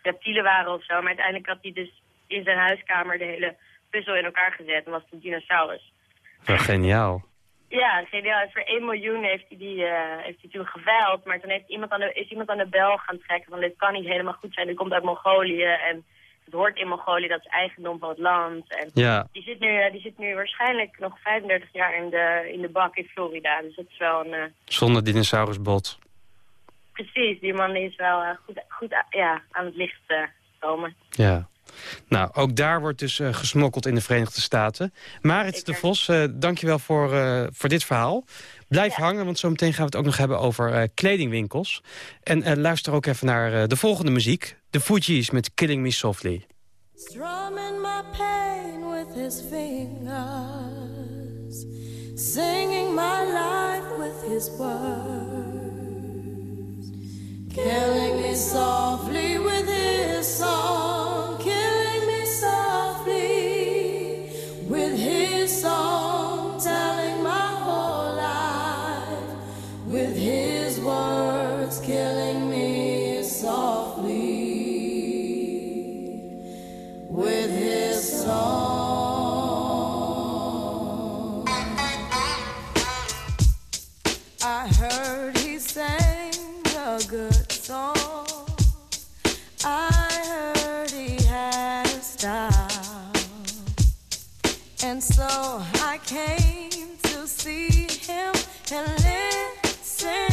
E: reptielen waren of zo. Maar uiteindelijk had hij dus in zijn huiskamer de hele puzzel in elkaar gezet en was het een dinosaurus.
I: Wat geniaal.
E: Ja, geniaal. Voor 1 miljoen heeft hij, die, heeft hij toen geveild. Maar toen heeft iemand aan de, is iemand aan de bel gaan trekken van dit kan niet helemaal goed zijn. Dit komt uit Mongolië en het hoort in Mongolië, dat is eigendom van het land. En
I: ja.
E: die, zit nu, die zit nu waarschijnlijk nog 35 jaar in de, in de bak in Florida. Dus dat is wel een... Uh...
I: Zonder dinosaurusbot.
E: Precies, die man is wel goed, goed ja, aan het licht komen.
I: Ja. Nou, ook daar wordt dus uh, gesmokkeld in de Verenigde Staten. Marit de Vos, uh, dankjewel voor, uh, voor dit verhaal. Blijf ja. hangen, want zometeen gaan we het ook nog hebben over kledingwinkels. En luister ook even naar de volgende muziek. De Fugees met Killing Me Softly. Strumming my pain with his fingers Singing my life with his words Killing me softly with his song so I came to see him and listen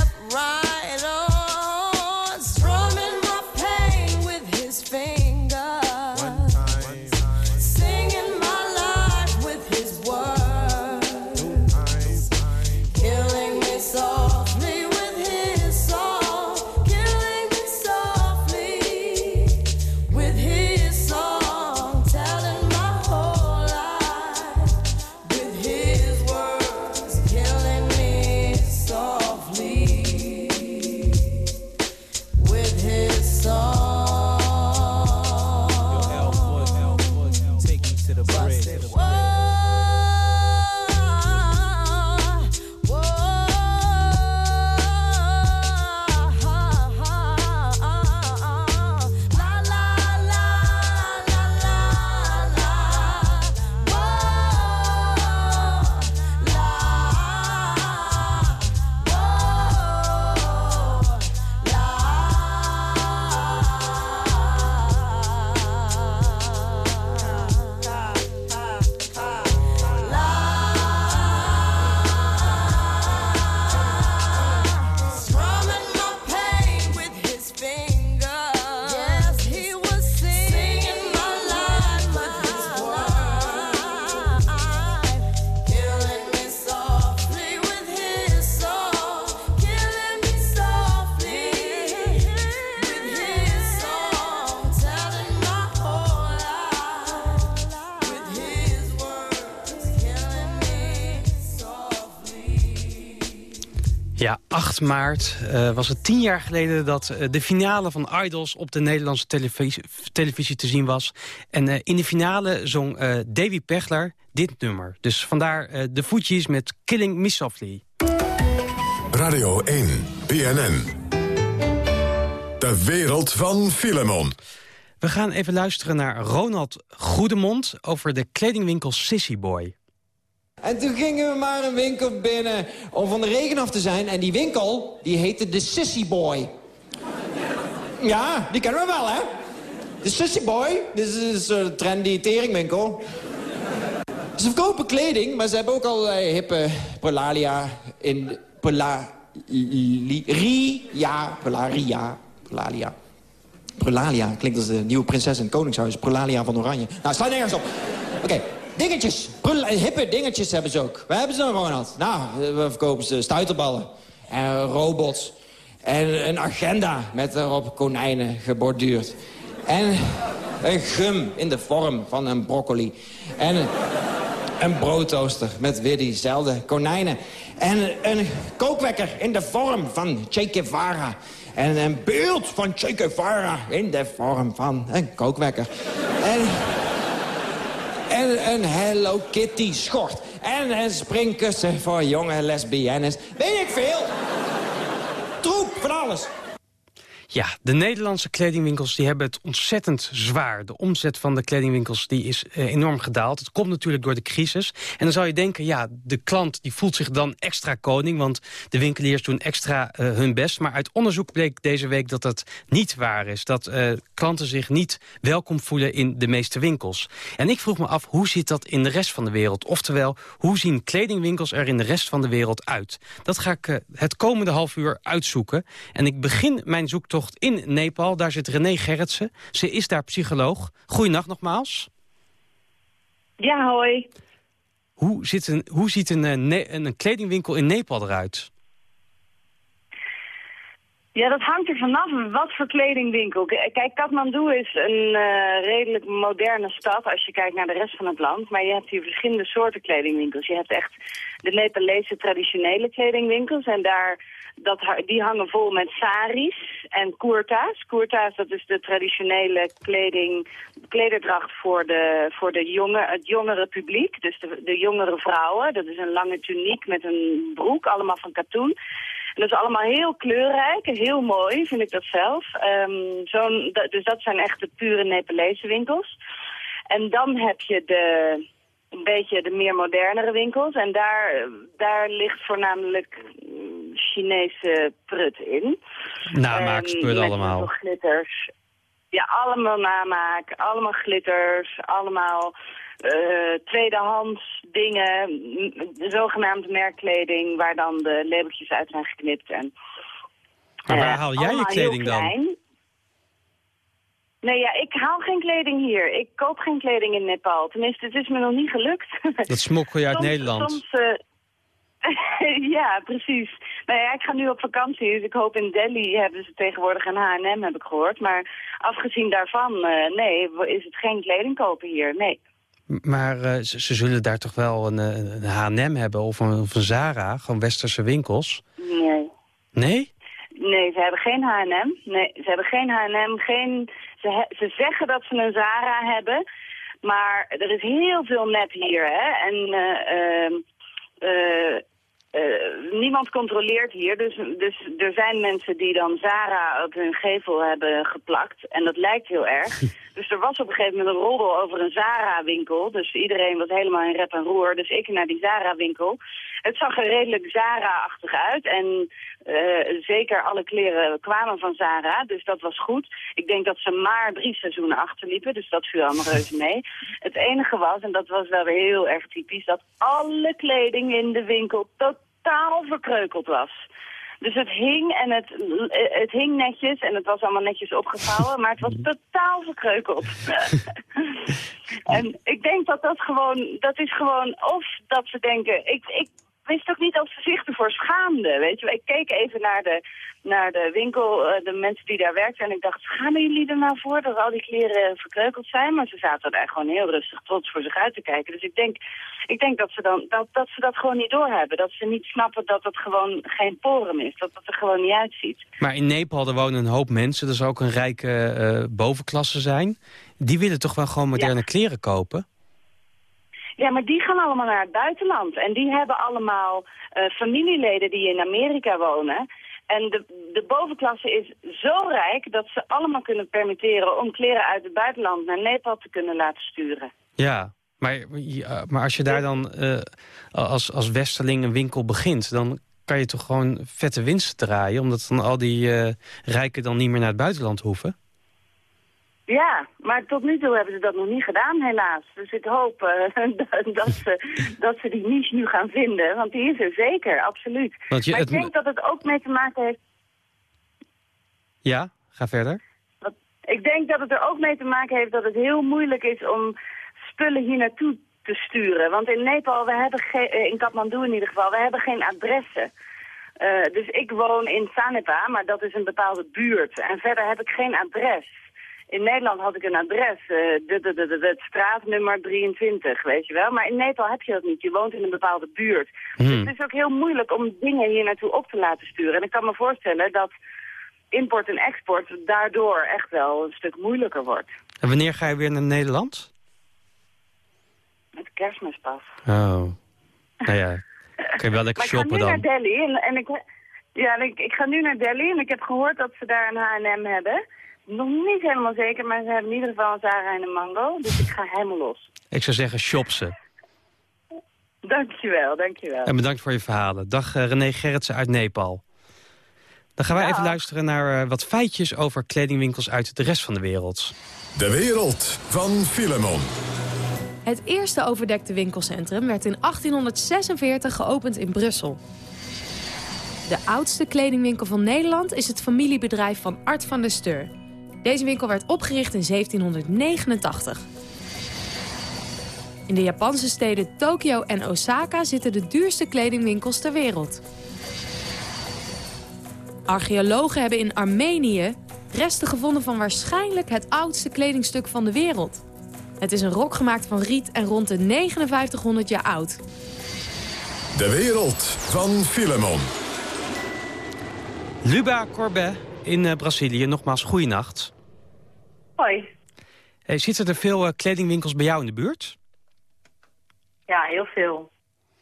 C: 8 maart uh, was het tien jaar geleden dat uh, de finale van Idols op de Nederlandse televisie, televisie te zien was. En uh, in de finale zong Davy Pechler dit nummer. Dus vandaar de voetjes met Killing Me Softly.
B: Radio 1, BNN. De wereld van Filemon.
C: We gaan even luisteren naar Ronald Goedemond over de kledingwinkel Sissy Boy.
J: En toen gingen we maar een winkel binnen om van de regen af te zijn. En die winkel, die heette de Sissy Boy. Ja, die kennen we wel, hè? De Sissy Boy, dit is een trendy teringwinkel. Ze verkopen kleding, maar ze hebben ook al hippe Polaria in... Pola... Ria... Polaria... Polaria... Prulalia klinkt als de nieuwe prinses in het koningshuis. Prulalia van Oranje. Nou, sluit nergens op. Oké, dingetjes. hippe dingetjes hebben ze ook. Waar hebben ze dan, Ronald? Nou, we verkopen ze stuiterballen. En robots. En een agenda met erop konijnen geborduurd. En een gum in de vorm van een broccoli. En een broodtoaster met weer diezelfde konijnen. En een kookwekker in de vorm van Che Guevara. En een beeld van Che Guevara in de vorm van een kookwekker. en, en een Hello Kitty schort. En een springkussen voor jonge lesbiennes. Weet ik veel. Troep van alles.
C: Ja, de Nederlandse kledingwinkels die hebben het ontzettend zwaar. De omzet van de kledingwinkels die is eh, enorm gedaald. Het komt natuurlijk door de crisis. En dan zou je denken, ja, de klant die voelt zich dan extra koning... want de winkeliers doen extra uh, hun best. Maar uit onderzoek bleek deze week dat dat niet waar is. Dat uh, klanten zich niet welkom voelen in de meeste winkels. En ik vroeg me af, hoe zit dat in de rest van de wereld? Oftewel, hoe zien kledingwinkels er in de rest van de wereld uit? Dat ga ik het komende half uur uitzoeken. En ik begin mijn zoektocht in Nepal. Daar zit René Gerritsen. Ze is daar psycholoog. Goeienacht nogmaals.
D: Ja, hoi.
C: Hoe, zit een, hoe ziet een, een, een kledingwinkel in Nepal eruit?
D: Ja, dat hangt er vanaf wat voor kledingwinkel. Kijk, Kathmandu is een uh, redelijk moderne stad als je kijkt naar de rest van het land. Maar je hebt hier verschillende soorten kledingwinkels. Je hebt echt de Nepalese traditionele kledingwinkels en daar dat, die hangen vol met saris en kurta's. Kurta's, dat is de traditionele kleding, klederdracht voor, de, voor de jonge, het jongere publiek. Dus de, de jongere vrouwen. Dat is een lange tuniek met een broek, allemaal van katoen. En dat is allemaal heel kleurrijk heel mooi, vind ik dat zelf. Zo'n, dus dat zijn echt de pure Nepalese winkels. En dan heb je de een beetje de meer modernere winkels. En daar, daar ligt voornamelijk Chinese prut in.
C: Namaakspul um, allemaal.
D: glitters. Ja, allemaal namaak, allemaal glitters, allemaal uh, tweedehands dingen, zogenaamd merkkleding, waar dan de labeltjes uit zijn geknipt. En,
C: maar waar uh, haal jij je kleding dan?
D: Nee, ja, ik haal geen kleding hier. Ik koop geen kleding in Nepal. Tenminste, het is me nog niet gelukt. *laughs*
C: Dat smokkel je uit Nederland?
D: Soms, uh, *laughs* ja, precies. Nou ja, ik ga nu op vakantie, dus ik hoop in Delhi hebben ze tegenwoordig een H&M, heb ik gehoord. Maar afgezien daarvan, uh, nee, is het geen kleding kopen hier, nee.
C: Maar uh, ze, ze, zullen daar toch wel een, een H&M hebben of een, of een Zara, gewoon westerse winkels?
D: Nee.
C: Nee?
D: Nee, ze hebben geen H&M. Nee, ze hebben geen H&M, geen... Ze, ze zeggen dat ze een Zara hebben, maar er is heel veel net hier, hè. En... Uh, uh, uh, niemand controleert hier, dus, dus er zijn mensen die dan Zara op hun gevel hebben geplakt. En dat lijkt heel erg. *laughs* Dus er was op een gegeven moment een roddel over een Zara-winkel. Dus iedereen was helemaal in rep en roer. Dus ik naar die Zara-winkel. Het zag er redelijk Zara-achtig uit. En uh, zeker alle kleren kwamen van Zara, dus dat was goed. Ik denk dat ze maar drie seizoenen achterliepen, dus dat viel allemaal reuze mee. Het enige was, en dat was wel weer heel erg typisch, dat alle kleding in de winkel totaal verkreukeld was. Dus het hing en het, het hing netjes en het was allemaal netjes opgevouwen, maar het was totaal verkreukeld. *laughs* en ik denk dat dat gewoon, dat is gewoon of dat ze denken, ik, ik wist ook niet of ze zich ervoor schaamden. Weet je, ik keek even naar de, naar de winkel, eh, de mensen die daar werkten. En ik dacht, schamen jullie er nou voor dat al die kleren verkreukeld zijn? Maar ze zaten daar gewoon heel rustig trots voor zich uit te kijken. Dus ik denk, ik denk dat, ze dan, dat, dat ze dat gewoon niet doorhebben. Dat ze niet snappen dat het gewoon geen porum is. Dat het er gewoon niet uitziet.
C: Maar in Nepal er wonen een hoop mensen. Er zal ook een rijke uh, bovenklasse zijn. Die willen toch wel gewoon moderne kleren kopen?
D: Ja, maar die gaan allemaal naar het buitenland. En die hebben allemaal uh, familieleden die in Amerika wonen. En de, de bovenklasse is zo rijk dat ze allemaal kunnen permitteren... om kleren uit het buitenland naar Nepal te kunnen laten sturen.
C: Ja, maar, maar als je daar dan uh, als, als westerling een winkel begint... dan kan je toch gewoon vette winsten draaien... omdat dan al die uh, rijken dan niet meer naar het buitenland hoeven?
D: Ja, maar tot nu toe hebben ze dat nog niet gedaan, helaas. Dus ik hoop *laughs* uh, dat, ze, dat ze die niche nu gaan vinden, want die is er zeker, absoluut. Want je, maar ik denk dat het ook mee te maken heeft...
C: Ja, ga verder.
D: Ik denk dat het er ook mee te maken heeft dat het heel moeilijk is om spullen hier naartoe te sturen. Want in Nepal, we hebben eh, in Kathmandu in ieder geval, we hebben geen adressen. Uh, dus ik woon in Sanepa, maar dat is een bepaalde buurt. En verder heb ik geen adres. In Nederland had ik een adres, uh, het straatnummer 23, weet je wel. Maar in Nepal heb je dat niet. Je woont in een bepaalde buurt. Dus hmm. het is ook heel moeilijk om dingen hier naartoe op te laten sturen. En ik kan me voorstellen dat import en export daardoor echt wel een stuk moeilijker wordt.
C: En wanneer ga je weer naar Nederland?
D: Met kerstmis pas.
C: Oh, nou ja, *laughs* kun je wel lekker shoppen dan.
D: ik ga nu naar Delhi en, en ik, ja, ik, ik ga nu naar Delhi en ik heb gehoord dat ze daar een H&M hebben... Nog niet helemaal zeker, maar ze hebben in ieder geval een Zara en een Mango. Dus ik ga helemaal los.
C: Ik zou zeggen, shop ze.
D: Dankjewel, dankjewel.
C: En bedankt voor je verhalen. Dag uh, René Gerritsen uit Nepal. Dan gaan wij even luisteren naar uh, wat feitjes over kledingwinkels uit de rest van de wereld.
B: De wereld van Filemon.
H: Het eerste overdekte winkelcentrum werd in 1846 geopend in Brussel. De oudste kledingwinkel van Nederland is het familiebedrijf van Art van der Steur. Deze winkel werd opgericht in 1789. In de Japanse steden Tokio en Osaka zitten de duurste kledingwinkels ter wereld. Archeologen hebben in Armenië resten gevonden van waarschijnlijk het oudste kledingstuk van de wereld. Het is een rok gemaakt van riet en rond de 5900 jaar oud.
B: De wereld van Filemon.
C: Luba Corbet in uh, Brazilië. Nogmaals, goeienacht.
F: Hoi.
C: Hey, zitten er veel uh, kledingwinkels bij jou in de buurt?
F: Ja, heel veel.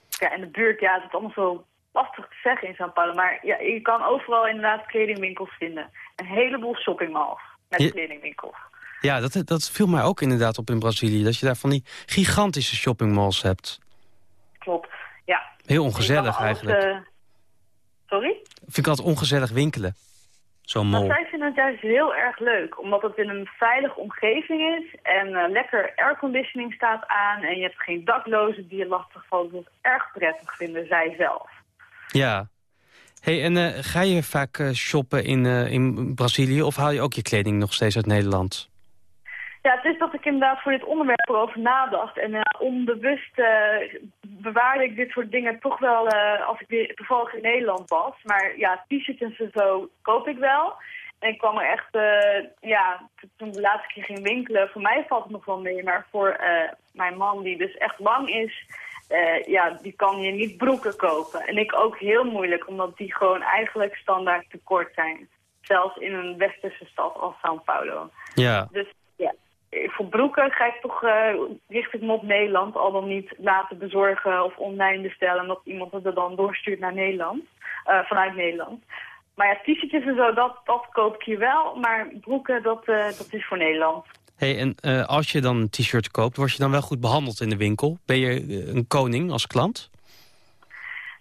F: Ja, in de buurt, ja, het is allemaal zo lastig te zeggen in São Paulo. Maar ja, je kan overal inderdaad kledingwinkels vinden. Een heleboel shoppingmalls met kledingwinkels.
C: Ja, dat, dat viel mij ook inderdaad op in Brazilië. Dat je daar van die gigantische shoppingmalls hebt.
F: Klopt, ja.
C: Heel ongezellig eigenlijk. Uh...
F: Sorry?
C: Vind ik altijd ongezellig winkelen. Zo'n mol.
F: zij vinden het juist heel erg leuk, omdat het in een veilige omgeving is en uh, lekker airconditioning staat aan en je hebt geen daklozen die je lastig vallen. Dat is erg prettig, vinden zij zelf.
C: Ja. Hey, en uh, ga je vaak uh, shoppen in, in Brazilië of haal je ook je kleding nog steeds uit Nederland?
F: Ja, het is dat ik inderdaad voor dit onderwerp erover nadacht. En uh, onbewust uh, bewaarde ik dit soort dingen toch wel uh, als ik weer toevallig in Nederland was. Maar ja, t-shirts en zo koop ik wel. En ik kwam er echt, ja, toen de laatste keer ging winkelen, voor mij valt het nog wel mee. Maar voor mijn man, die dus echt lang is, ja, die kan je niet broeken kopen. En ik ook heel moeilijk, omdat die gewoon eigenlijk standaard tekort zijn. Zelfs in een westerse stad als São Paulo.
C: Ja.
F: Dus voor broeken ga ik toch uh, richt ik me op Nederland. Al dan niet laten bezorgen of online bestellen. En dat iemand het er dan doorstuurt naar Nederland. Uh, vanuit Nederland. Maar ja, t-shirtjes en zo, dat, dat koop ik hier wel. Maar broeken, dat, uh, dat is voor Nederland.
C: hey, en als je dan een t-shirt koopt, word je dan wel goed behandeld in de winkel? Ben je een koning als klant?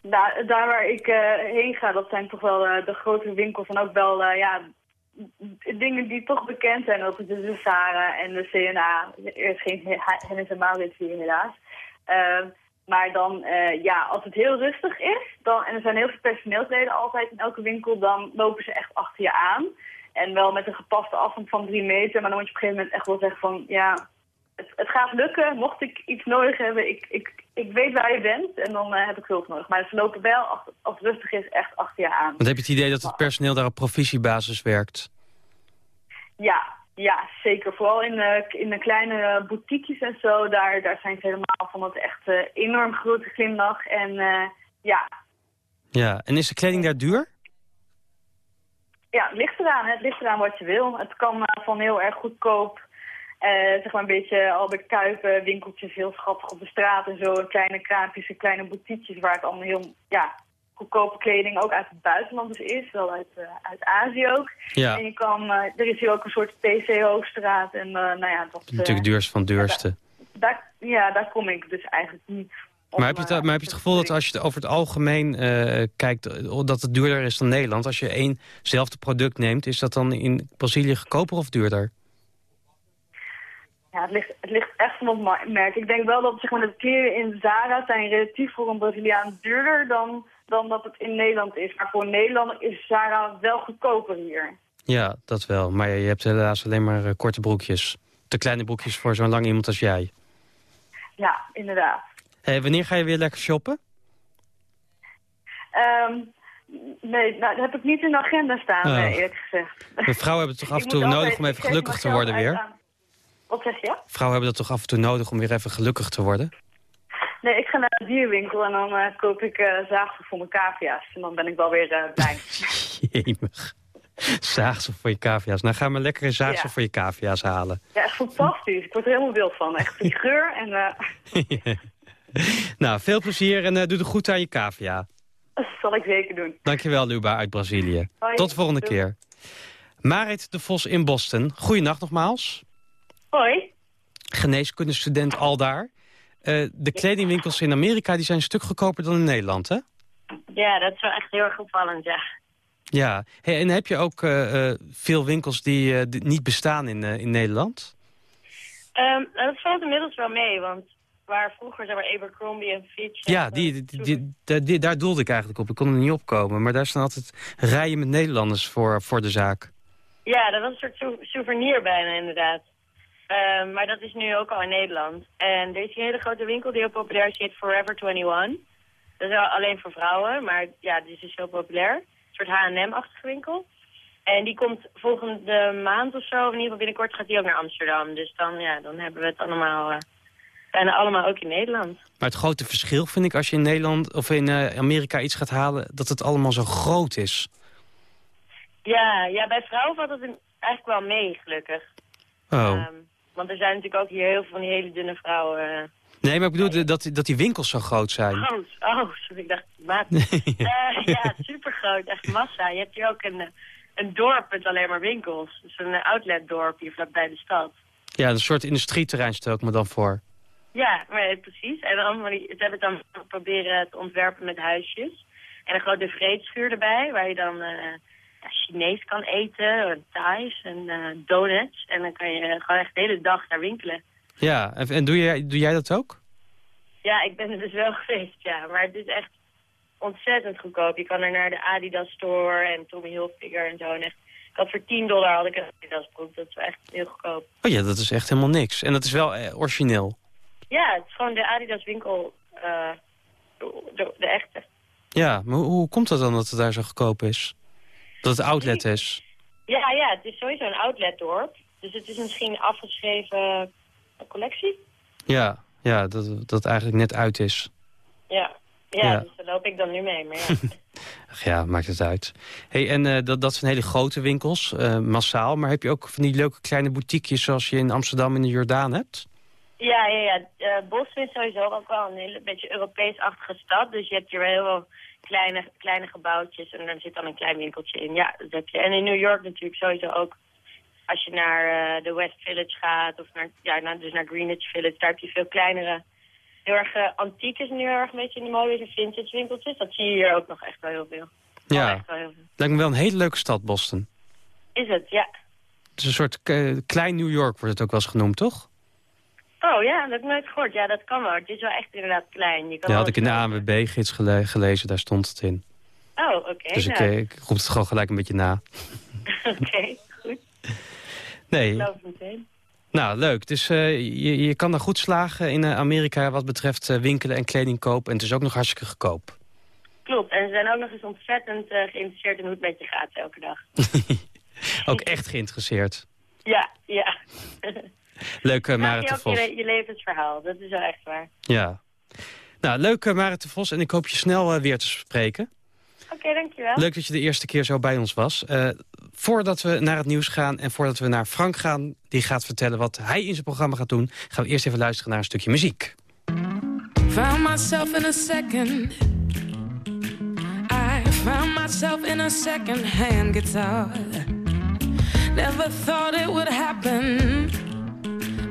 F: Nou, daar waar ik heen ga, dat zijn toch wel de grote winkels. En ook wel, ja, dingen die toch bekend zijn, ook de Zara en de CNA. Er is geen Hennis en Maurits hier helaas. Uh, maar dan, uh, ja, als het heel rustig is, dan, en er zijn heel veel personeelsleden altijd in elke winkel, dan lopen ze echt achter je aan. En wel met een gepaste afstand van drie meter, maar dan moet je op een gegeven moment echt wel zeggen van, ja, het het gaat lukken. Mocht ik iets nodig hebben, ik, ik, ik weet waar je bent en dan eh, heb ik hulp nodig. Maar ze lopen wel, als, als het rustig is, echt achter je aan.
C: Want heb je het idee dat het personeel daar op provisiebasis werkt?
F: Ja, ja, zeker. Vooral in de, in de kleine boutiques en zo, daar, daar zijn ze helemaal van het echt eh, enorm grote glimlach. En eh, ja,
C: Ja, en is de kleding daar duur?
F: ja, het ligt eraan. hè. Het ligt eraan wat je wil. Het kan eh, van heel erg goedkoop, eh, zeg maar een beetje Albert Kuipen, winkeltjes heel schattig op de straat en zo. Kleine kraampjes en kleine boutiques waar het allemaal heel, ja, goedkope kleding ook uit het buitenland dus is. Wel uit, eh, uit Azië ook.
C: Ja.
F: En je kan, eh, er is hier ook een soort PC-hoofdstraat en nou ja, dat...
C: Natuurlijk duurst van duurste.
F: daar, ja, daar kom ik dus eigenlijk niet. om,
C: Maar heb, je het, maar heb je het gevoel dat als je het over het algemeen kijkt... dat het duurder is dan Nederland? Als je éénzelfde product neemt, is dat dan in Brazilië goedkoper of duurder?
F: Ja, het ligt, het ligt echt van ma- merk. Ik denk wel dat zeg maar, de kleren in Zara zijn relatief voor een Braziliaan duurder dan, dan dat het in Nederland is. Maar voor een Nederlander is Zara wel goedkoper hier.
C: Ja, dat wel. Maar je hebt helaas alleen maar eh, korte broekjes. Te kleine broekjes voor zo'n lang iemand als jij.
F: Ja, inderdaad.
C: Hey, wanneer ga je weer lekker shoppen?
F: Ehm, nee, nou, dat heb ik niet in de agenda staan,
C: Oh.
F: eh, eerlijk gezegd.
C: De vrouwen hebben het toch *laughs* af en toe nodig om even gelukkig te worden weer?
F: aan- Wat zeg je?
C: Vrouwen hebben dat toch af en toe nodig om weer even gelukkig te worden?
F: Nee, ik ga naar de dierwinkel en dan eh, koop ik eh zaagvoer voor mijn cavia's. En dan ben ik wel weer eh, blij. *laughs*
C: Jemig. Zaagsel voor je cavia's. Nou, ga maar lekker een zaagsel
F: Ja.
C: voor je cavia's halen.
F: Ja, echt fantastisch. Ik word er helemaal wild van. Echt die geur en *laughs*
C: nou, veel plezier en doe de goed aan je cavia.
F: dat zal ik zeker doen.
C: Dankjewel, Luba uit Brazilië.
F: Hoi.
C: Tot de volgende
F: Doei.
C: keer. Marit de Vos in Boston. Goeienacht nogmaals.
E: Hoi.
C: Geneeskundestudent al daar. Eh, de kledingwinkels in Amerika die zijn een stuk goedkoper dan in Nederland, hè?
E: Ja, dat is wel echt heel erg opvallend, ja.
C: Ja. Hey, en heb je ook eh, eh, veel winkels die, die niet bestaan in, in Nederland?
E: Ehm, nou, dat valt inmiddels wel mee, want waar vroeger zeg maar Abercrombie en Fitch...
C: Ja, die, die, daar doelde ik eigenlijk op. Ik kon er niet opkomen. Maar daar staan altijd rijen met Nederlanders voor, voor de zaak.
E: Ja, dat was een soort sou- souvenir bijna inderdaad. Ehm, maar dat is nu ook al in Nederland. En er is een hele grote winkel die heel populair is, Forever 21. Dat is wel alleen voor vrouwen, maar ja, die is dus heel populair. Een soort H&M-achtige winkel. En die komt volgende maand of zo, of in ieder geval binnenkort gaat die ook naar Amsterdam. Dus dan, ja, dan hebben we het allemaal, eh, bijna allemaal ook in Nederland.
C: Maar het grote verschil vind ik als je in Nederland of in eh, Amerika iets gaat halen... dat het allemaal zo groot is.
E: Ja, ja bij vrouwen valt het eigenlijk wel mee, gelukkig.
C: Oh.
E: Ehm, want er zijn natuurlijk ook hier heel veel van die hele dunne vrouwen... eh,
C: Nee, maar ik bedoel dat, dat die winkels zo groot zijn.
E: Oh, oh, sorry, ik dacht, maat. Eh, ja, super groot, echt massa. Je hebt hier ook een, eh, een dorp met alleen maar winkels. Dus een eh, outletdorp hier vlakbij de stad.
C: Ja, een soort industrieterrein stel ik me dan voor.
E: Ja, maar, precies. En die- ze hebben het dan proberen te ontwerpen met huisjes. En een grote vreedschuur erbij, waar je dan Chinees kan eten, en Thais en eh, donuts. En dan kan je gewoon echt de hele dag daar winkelen.
C: Ja, en, en doe, jij, doe jij dat ook?
E: Ja, ik ben er dus wel *laughs* geweest, ja. Maar het is echt ontzettend goedkoop. Je kan er naar de Adidas Store en Tommy Hilfiger en zo. En echt, ik had voor 10 dollar had ik een Adidas broek. Dat is echt heel goedkoop.
C: Oh ja, dat is echt helemaal niks. En dat is wel eh, origineel.
E: Ja, het is gewoon de Adidas winkel, eh, de, de, de echte.
C: Ja, maar hoe, hoe komt dat dan dat het daar zo goedkoop is? Dat het outlet is?
E: Ja, ja, het is sowieso een outletdorp. Dus het is misschien een afgeschreven collectie.
C: Ja, ja dat, dat eigenlijk net uit is.
E: Ja. Ja,
C: Ja.
E: dus daar loop ik dan nu mee. Maar ja. *laughs*
C: Ach ja, maakt het uit. Hey, en eh, dat, dat zijn hele grote winkels, eh, massaal. Maar heb je ook van die leuke kleine boutiquejes zoals je in Amsterdam in de Jordaan hebt?
E: Ja, ja, ja. Boston is sowieso ook wel een hele beetje Europees-achtige stad. Dus je hebt hier wel heel veel kleine, kleine gebouwtjes en er zit dan een klein winkeltje in. Ja, dat heb je. En in New York natuurlijk sowieso ook. Als je naar eh, de West Village gaat of naar, ja, naar, dus naar Greenwich Village, daar heb je veel kleinere, heel erg eh, antiek is nu heel erg een beetje in de mode, is vintage winkeltjes. Dat zie je hier ook nog echt wel heel veel.
C: Ja,
E: echt wel heel veel.
C: lijkt me wel een hele leuke stad, Boston.
E: Is het, ja.
C: Het is een soort eh, klein New York, wordt het ook wel eens genoemd, toch?
E: Oh ja, dat heb ik nooit gehoord. Ja, dat kan wel. Het is wel echt inderdaad klein. Je kan
C: Ja, had ik in de ANWB-gids gele- gelezen, daar stond het in.
E: Oh, oké.
C: dus ik,
E: nou,
C: eh, ik roep het gewoon gelijk een beetje na. *laughs* *laughs*
E: Oké, goed.
C: Nee,
E: Ik meteen.
I: Nou, leuk. Dus uh, je, je kan daar goed slagen in uh, Amerika wat betreft uh, winkelen en kleding kopen. En het is ook nog hartstikke goedkoop.
E: Klopt. En ze zijn ook nog eens ontzettend geïnteresseerd in hoe het met je gaat elke dag. *laughs*
I: ook echt geïnteresseerd?
E: Ja, ja.
I: Leuk, uh, Marit de Vos.
E: Je, je levensverhaal, dat is wel echt waar.
I: Ja. Nou, leuk, uh, Marit de Vos. En ik hoop je snel uh, weer te spreken.
E: Oké, okay, dankjewel.
I: Leuk dat je de eerste keer zo bij ons was. Uh, voordat we naar het nieuws gaan en voordat we naar Frank gaan... die gaat vertellen wat hij in zijn programma gaat doen... gaan we eerst even luisteren naar een stukje muziek. Found myself in a second I found myself in a second-hand guitar Never thought it would happen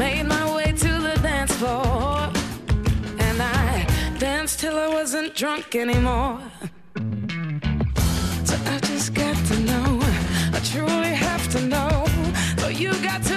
I: Made my way to the dance floor And I danced till I wasn't drunk anymore. So I just got to know, I truly have to know. So you got to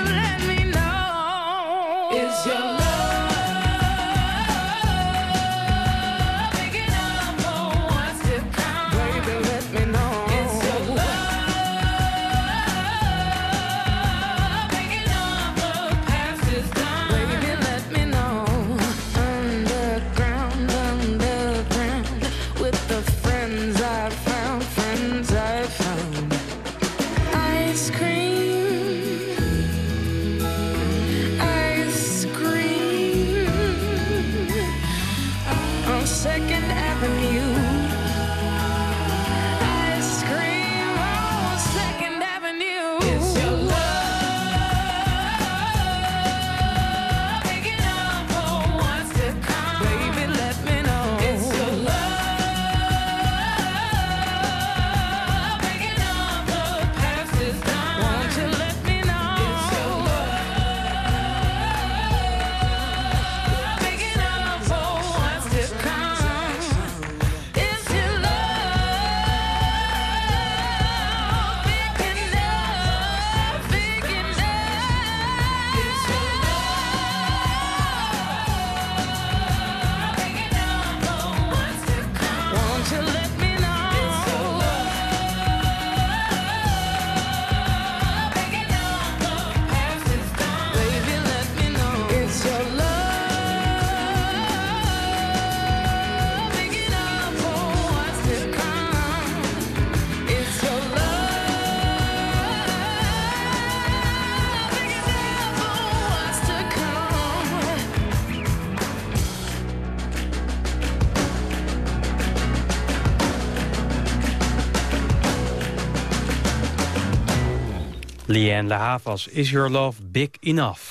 I: Liane de Havas, Is Your Love Big Enough?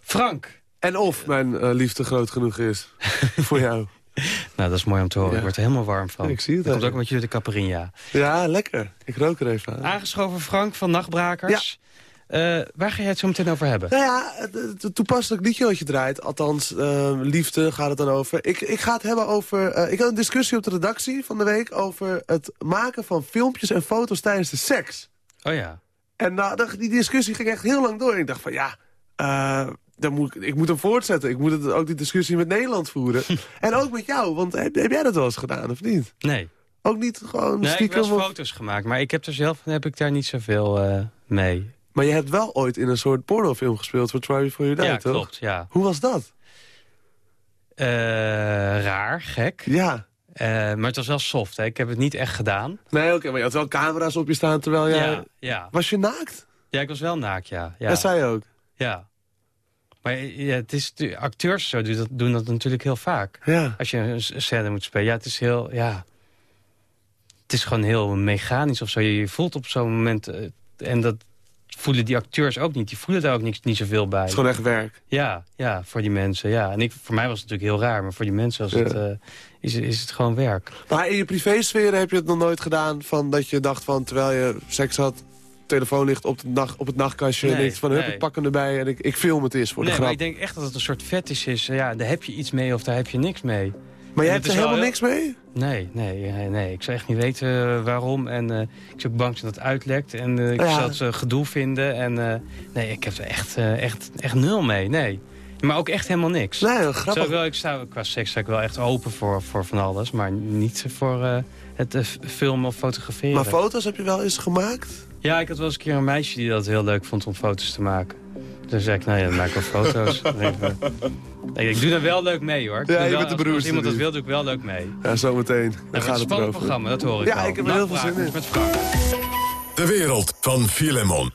I: Frank.
K: En of mijn uh, liefde groot genoeg is *laughs* voor jou.
I: Nou, dat is mooi om te horen. Ik word er helemaal warm van.
K: Ik zie het.
I: Dat komt ook met jullie de Caparinha.
K: Ja, lekker. Ik rook er even aan.
I: Aangeschoven Frank van Nachtbrakers. Ja. Uh, waar ga je het zo meteen over hebben?
K: Nou ja, het toepasselijk liedje wat je draait. Althans, uh, liefde gaat het dan over. Ik, ik ga het hebben over... Uh, ik had een discussie op de redactie van de week... over het maken van filmpjes en foto's tijdens de seks.
I: Oh ja.
K: En nou, die discussie ging echt heel lang door. En ik dacht van ja, uh, dan moet ik, ik moet hem voortzetten. Ik moet het, ook die discussie met Nederland voeren. *laughs* en ook met jou, want heb, heb, jij dat wel eens gedaan of niet?
I: Nee.
K: Ook niet gewoon
I: nee, stiekem? ik heb wel foto's gemaakt, maar ik heb er zelf heb ik daar niet zoveel uh, mee.
K: Maar je hebt wel ooit in een soort pornofilm gespeeld voor Try Before You Die,
I: ja,
K: toch?
I: Klopt, ja,
K: Hoe was dat?
I: Uh, raar, gek.
K: Ja.
I: Uh, maar het was wel soft, hè? ik heb het niet echt gedaan.
K: Nee, oké, okay, maar je had wel camera's op je staan terwijl jij...
I: Ja, ja.
K: Was je naakt?
I: Ja, ik was wel naakt, ja. ja.
K: Dat zei je ook?
I: Ja. Maar ja, het is, acteurs zo doen dat, doen dat natuurlijk heel vaak.
K: Ja.
I: Als je een scène moet spelen. Ja, het is heel... Ja, het is gewoon heel mechanisch of zo. Je voelt op zo'n moment... Uh, en dat voelen die acteurs ook niet. Die voelen daar ook niet, niet zoveel bij. Het
K: is gewoon echt werk.
I: Ja, ja voor die mensen. Ja. En ik, voor mij was het natuurlijk heel raar. Maar voor die mensen was het, uh, is, is het gewoon werk.
K: Maar in je privésfeer heb je het nog nooit gedaan... van dat je dacht van terwijl je seks had... telefoon ligt op, de nacht, op het nachtkastje... en denkt van, hup,
C: nee.
K: ik pak hem erbij en ik, ik film het eens voor
C: nee,
K: de
C: maar
K: grap.
C: ik denk echt dat het een soort fetish is. Ja, daar heb je iets mee of daar heb je niks mee.
K: Maar jij hebt er helemaal niks mee?
C: Nee, nee, nee. Ik zou echt niet weten eh, waarom. En eh, ik ben ook bang dat het uitlekt. En eh, ik
K: Ja.
C: zou het gedoe vinden. En nee, ik heb er echt, echt, echt nul mee. Nee. Maar ook echt helemaal niks.
K: Nee,
C: Zou
K: grappig.
C: ik, wel, ik sta qua seks sta ik wel echt open voor, voor van alles. Maar niet voor het filmen of fotograferen.
K: Maar foto's heb je wel eens gemaakt?
C: Ja, ik had wel eens een keer een meisje die dat heel leuk vond om foto's te maken. Toen zei ik, nou ja, dan maak ik wel foto's. Dan denk ik, nee, ik doe daar wel leuk mee hoor. Ik
K: Ja, je
C: wel-
K: bent de
C: als- Als iemand dat wil, doe ik wel leuk mee.
K: Ja, zometeen. Dan
C: Ja,
K: gaat
C: het spannend
K: erover.
C: programma, dat hoor ik
K: Ja,
C: al.
K: ik heb er heel veel zin in.
C: Met Frank.
B: De wereld van Filemon.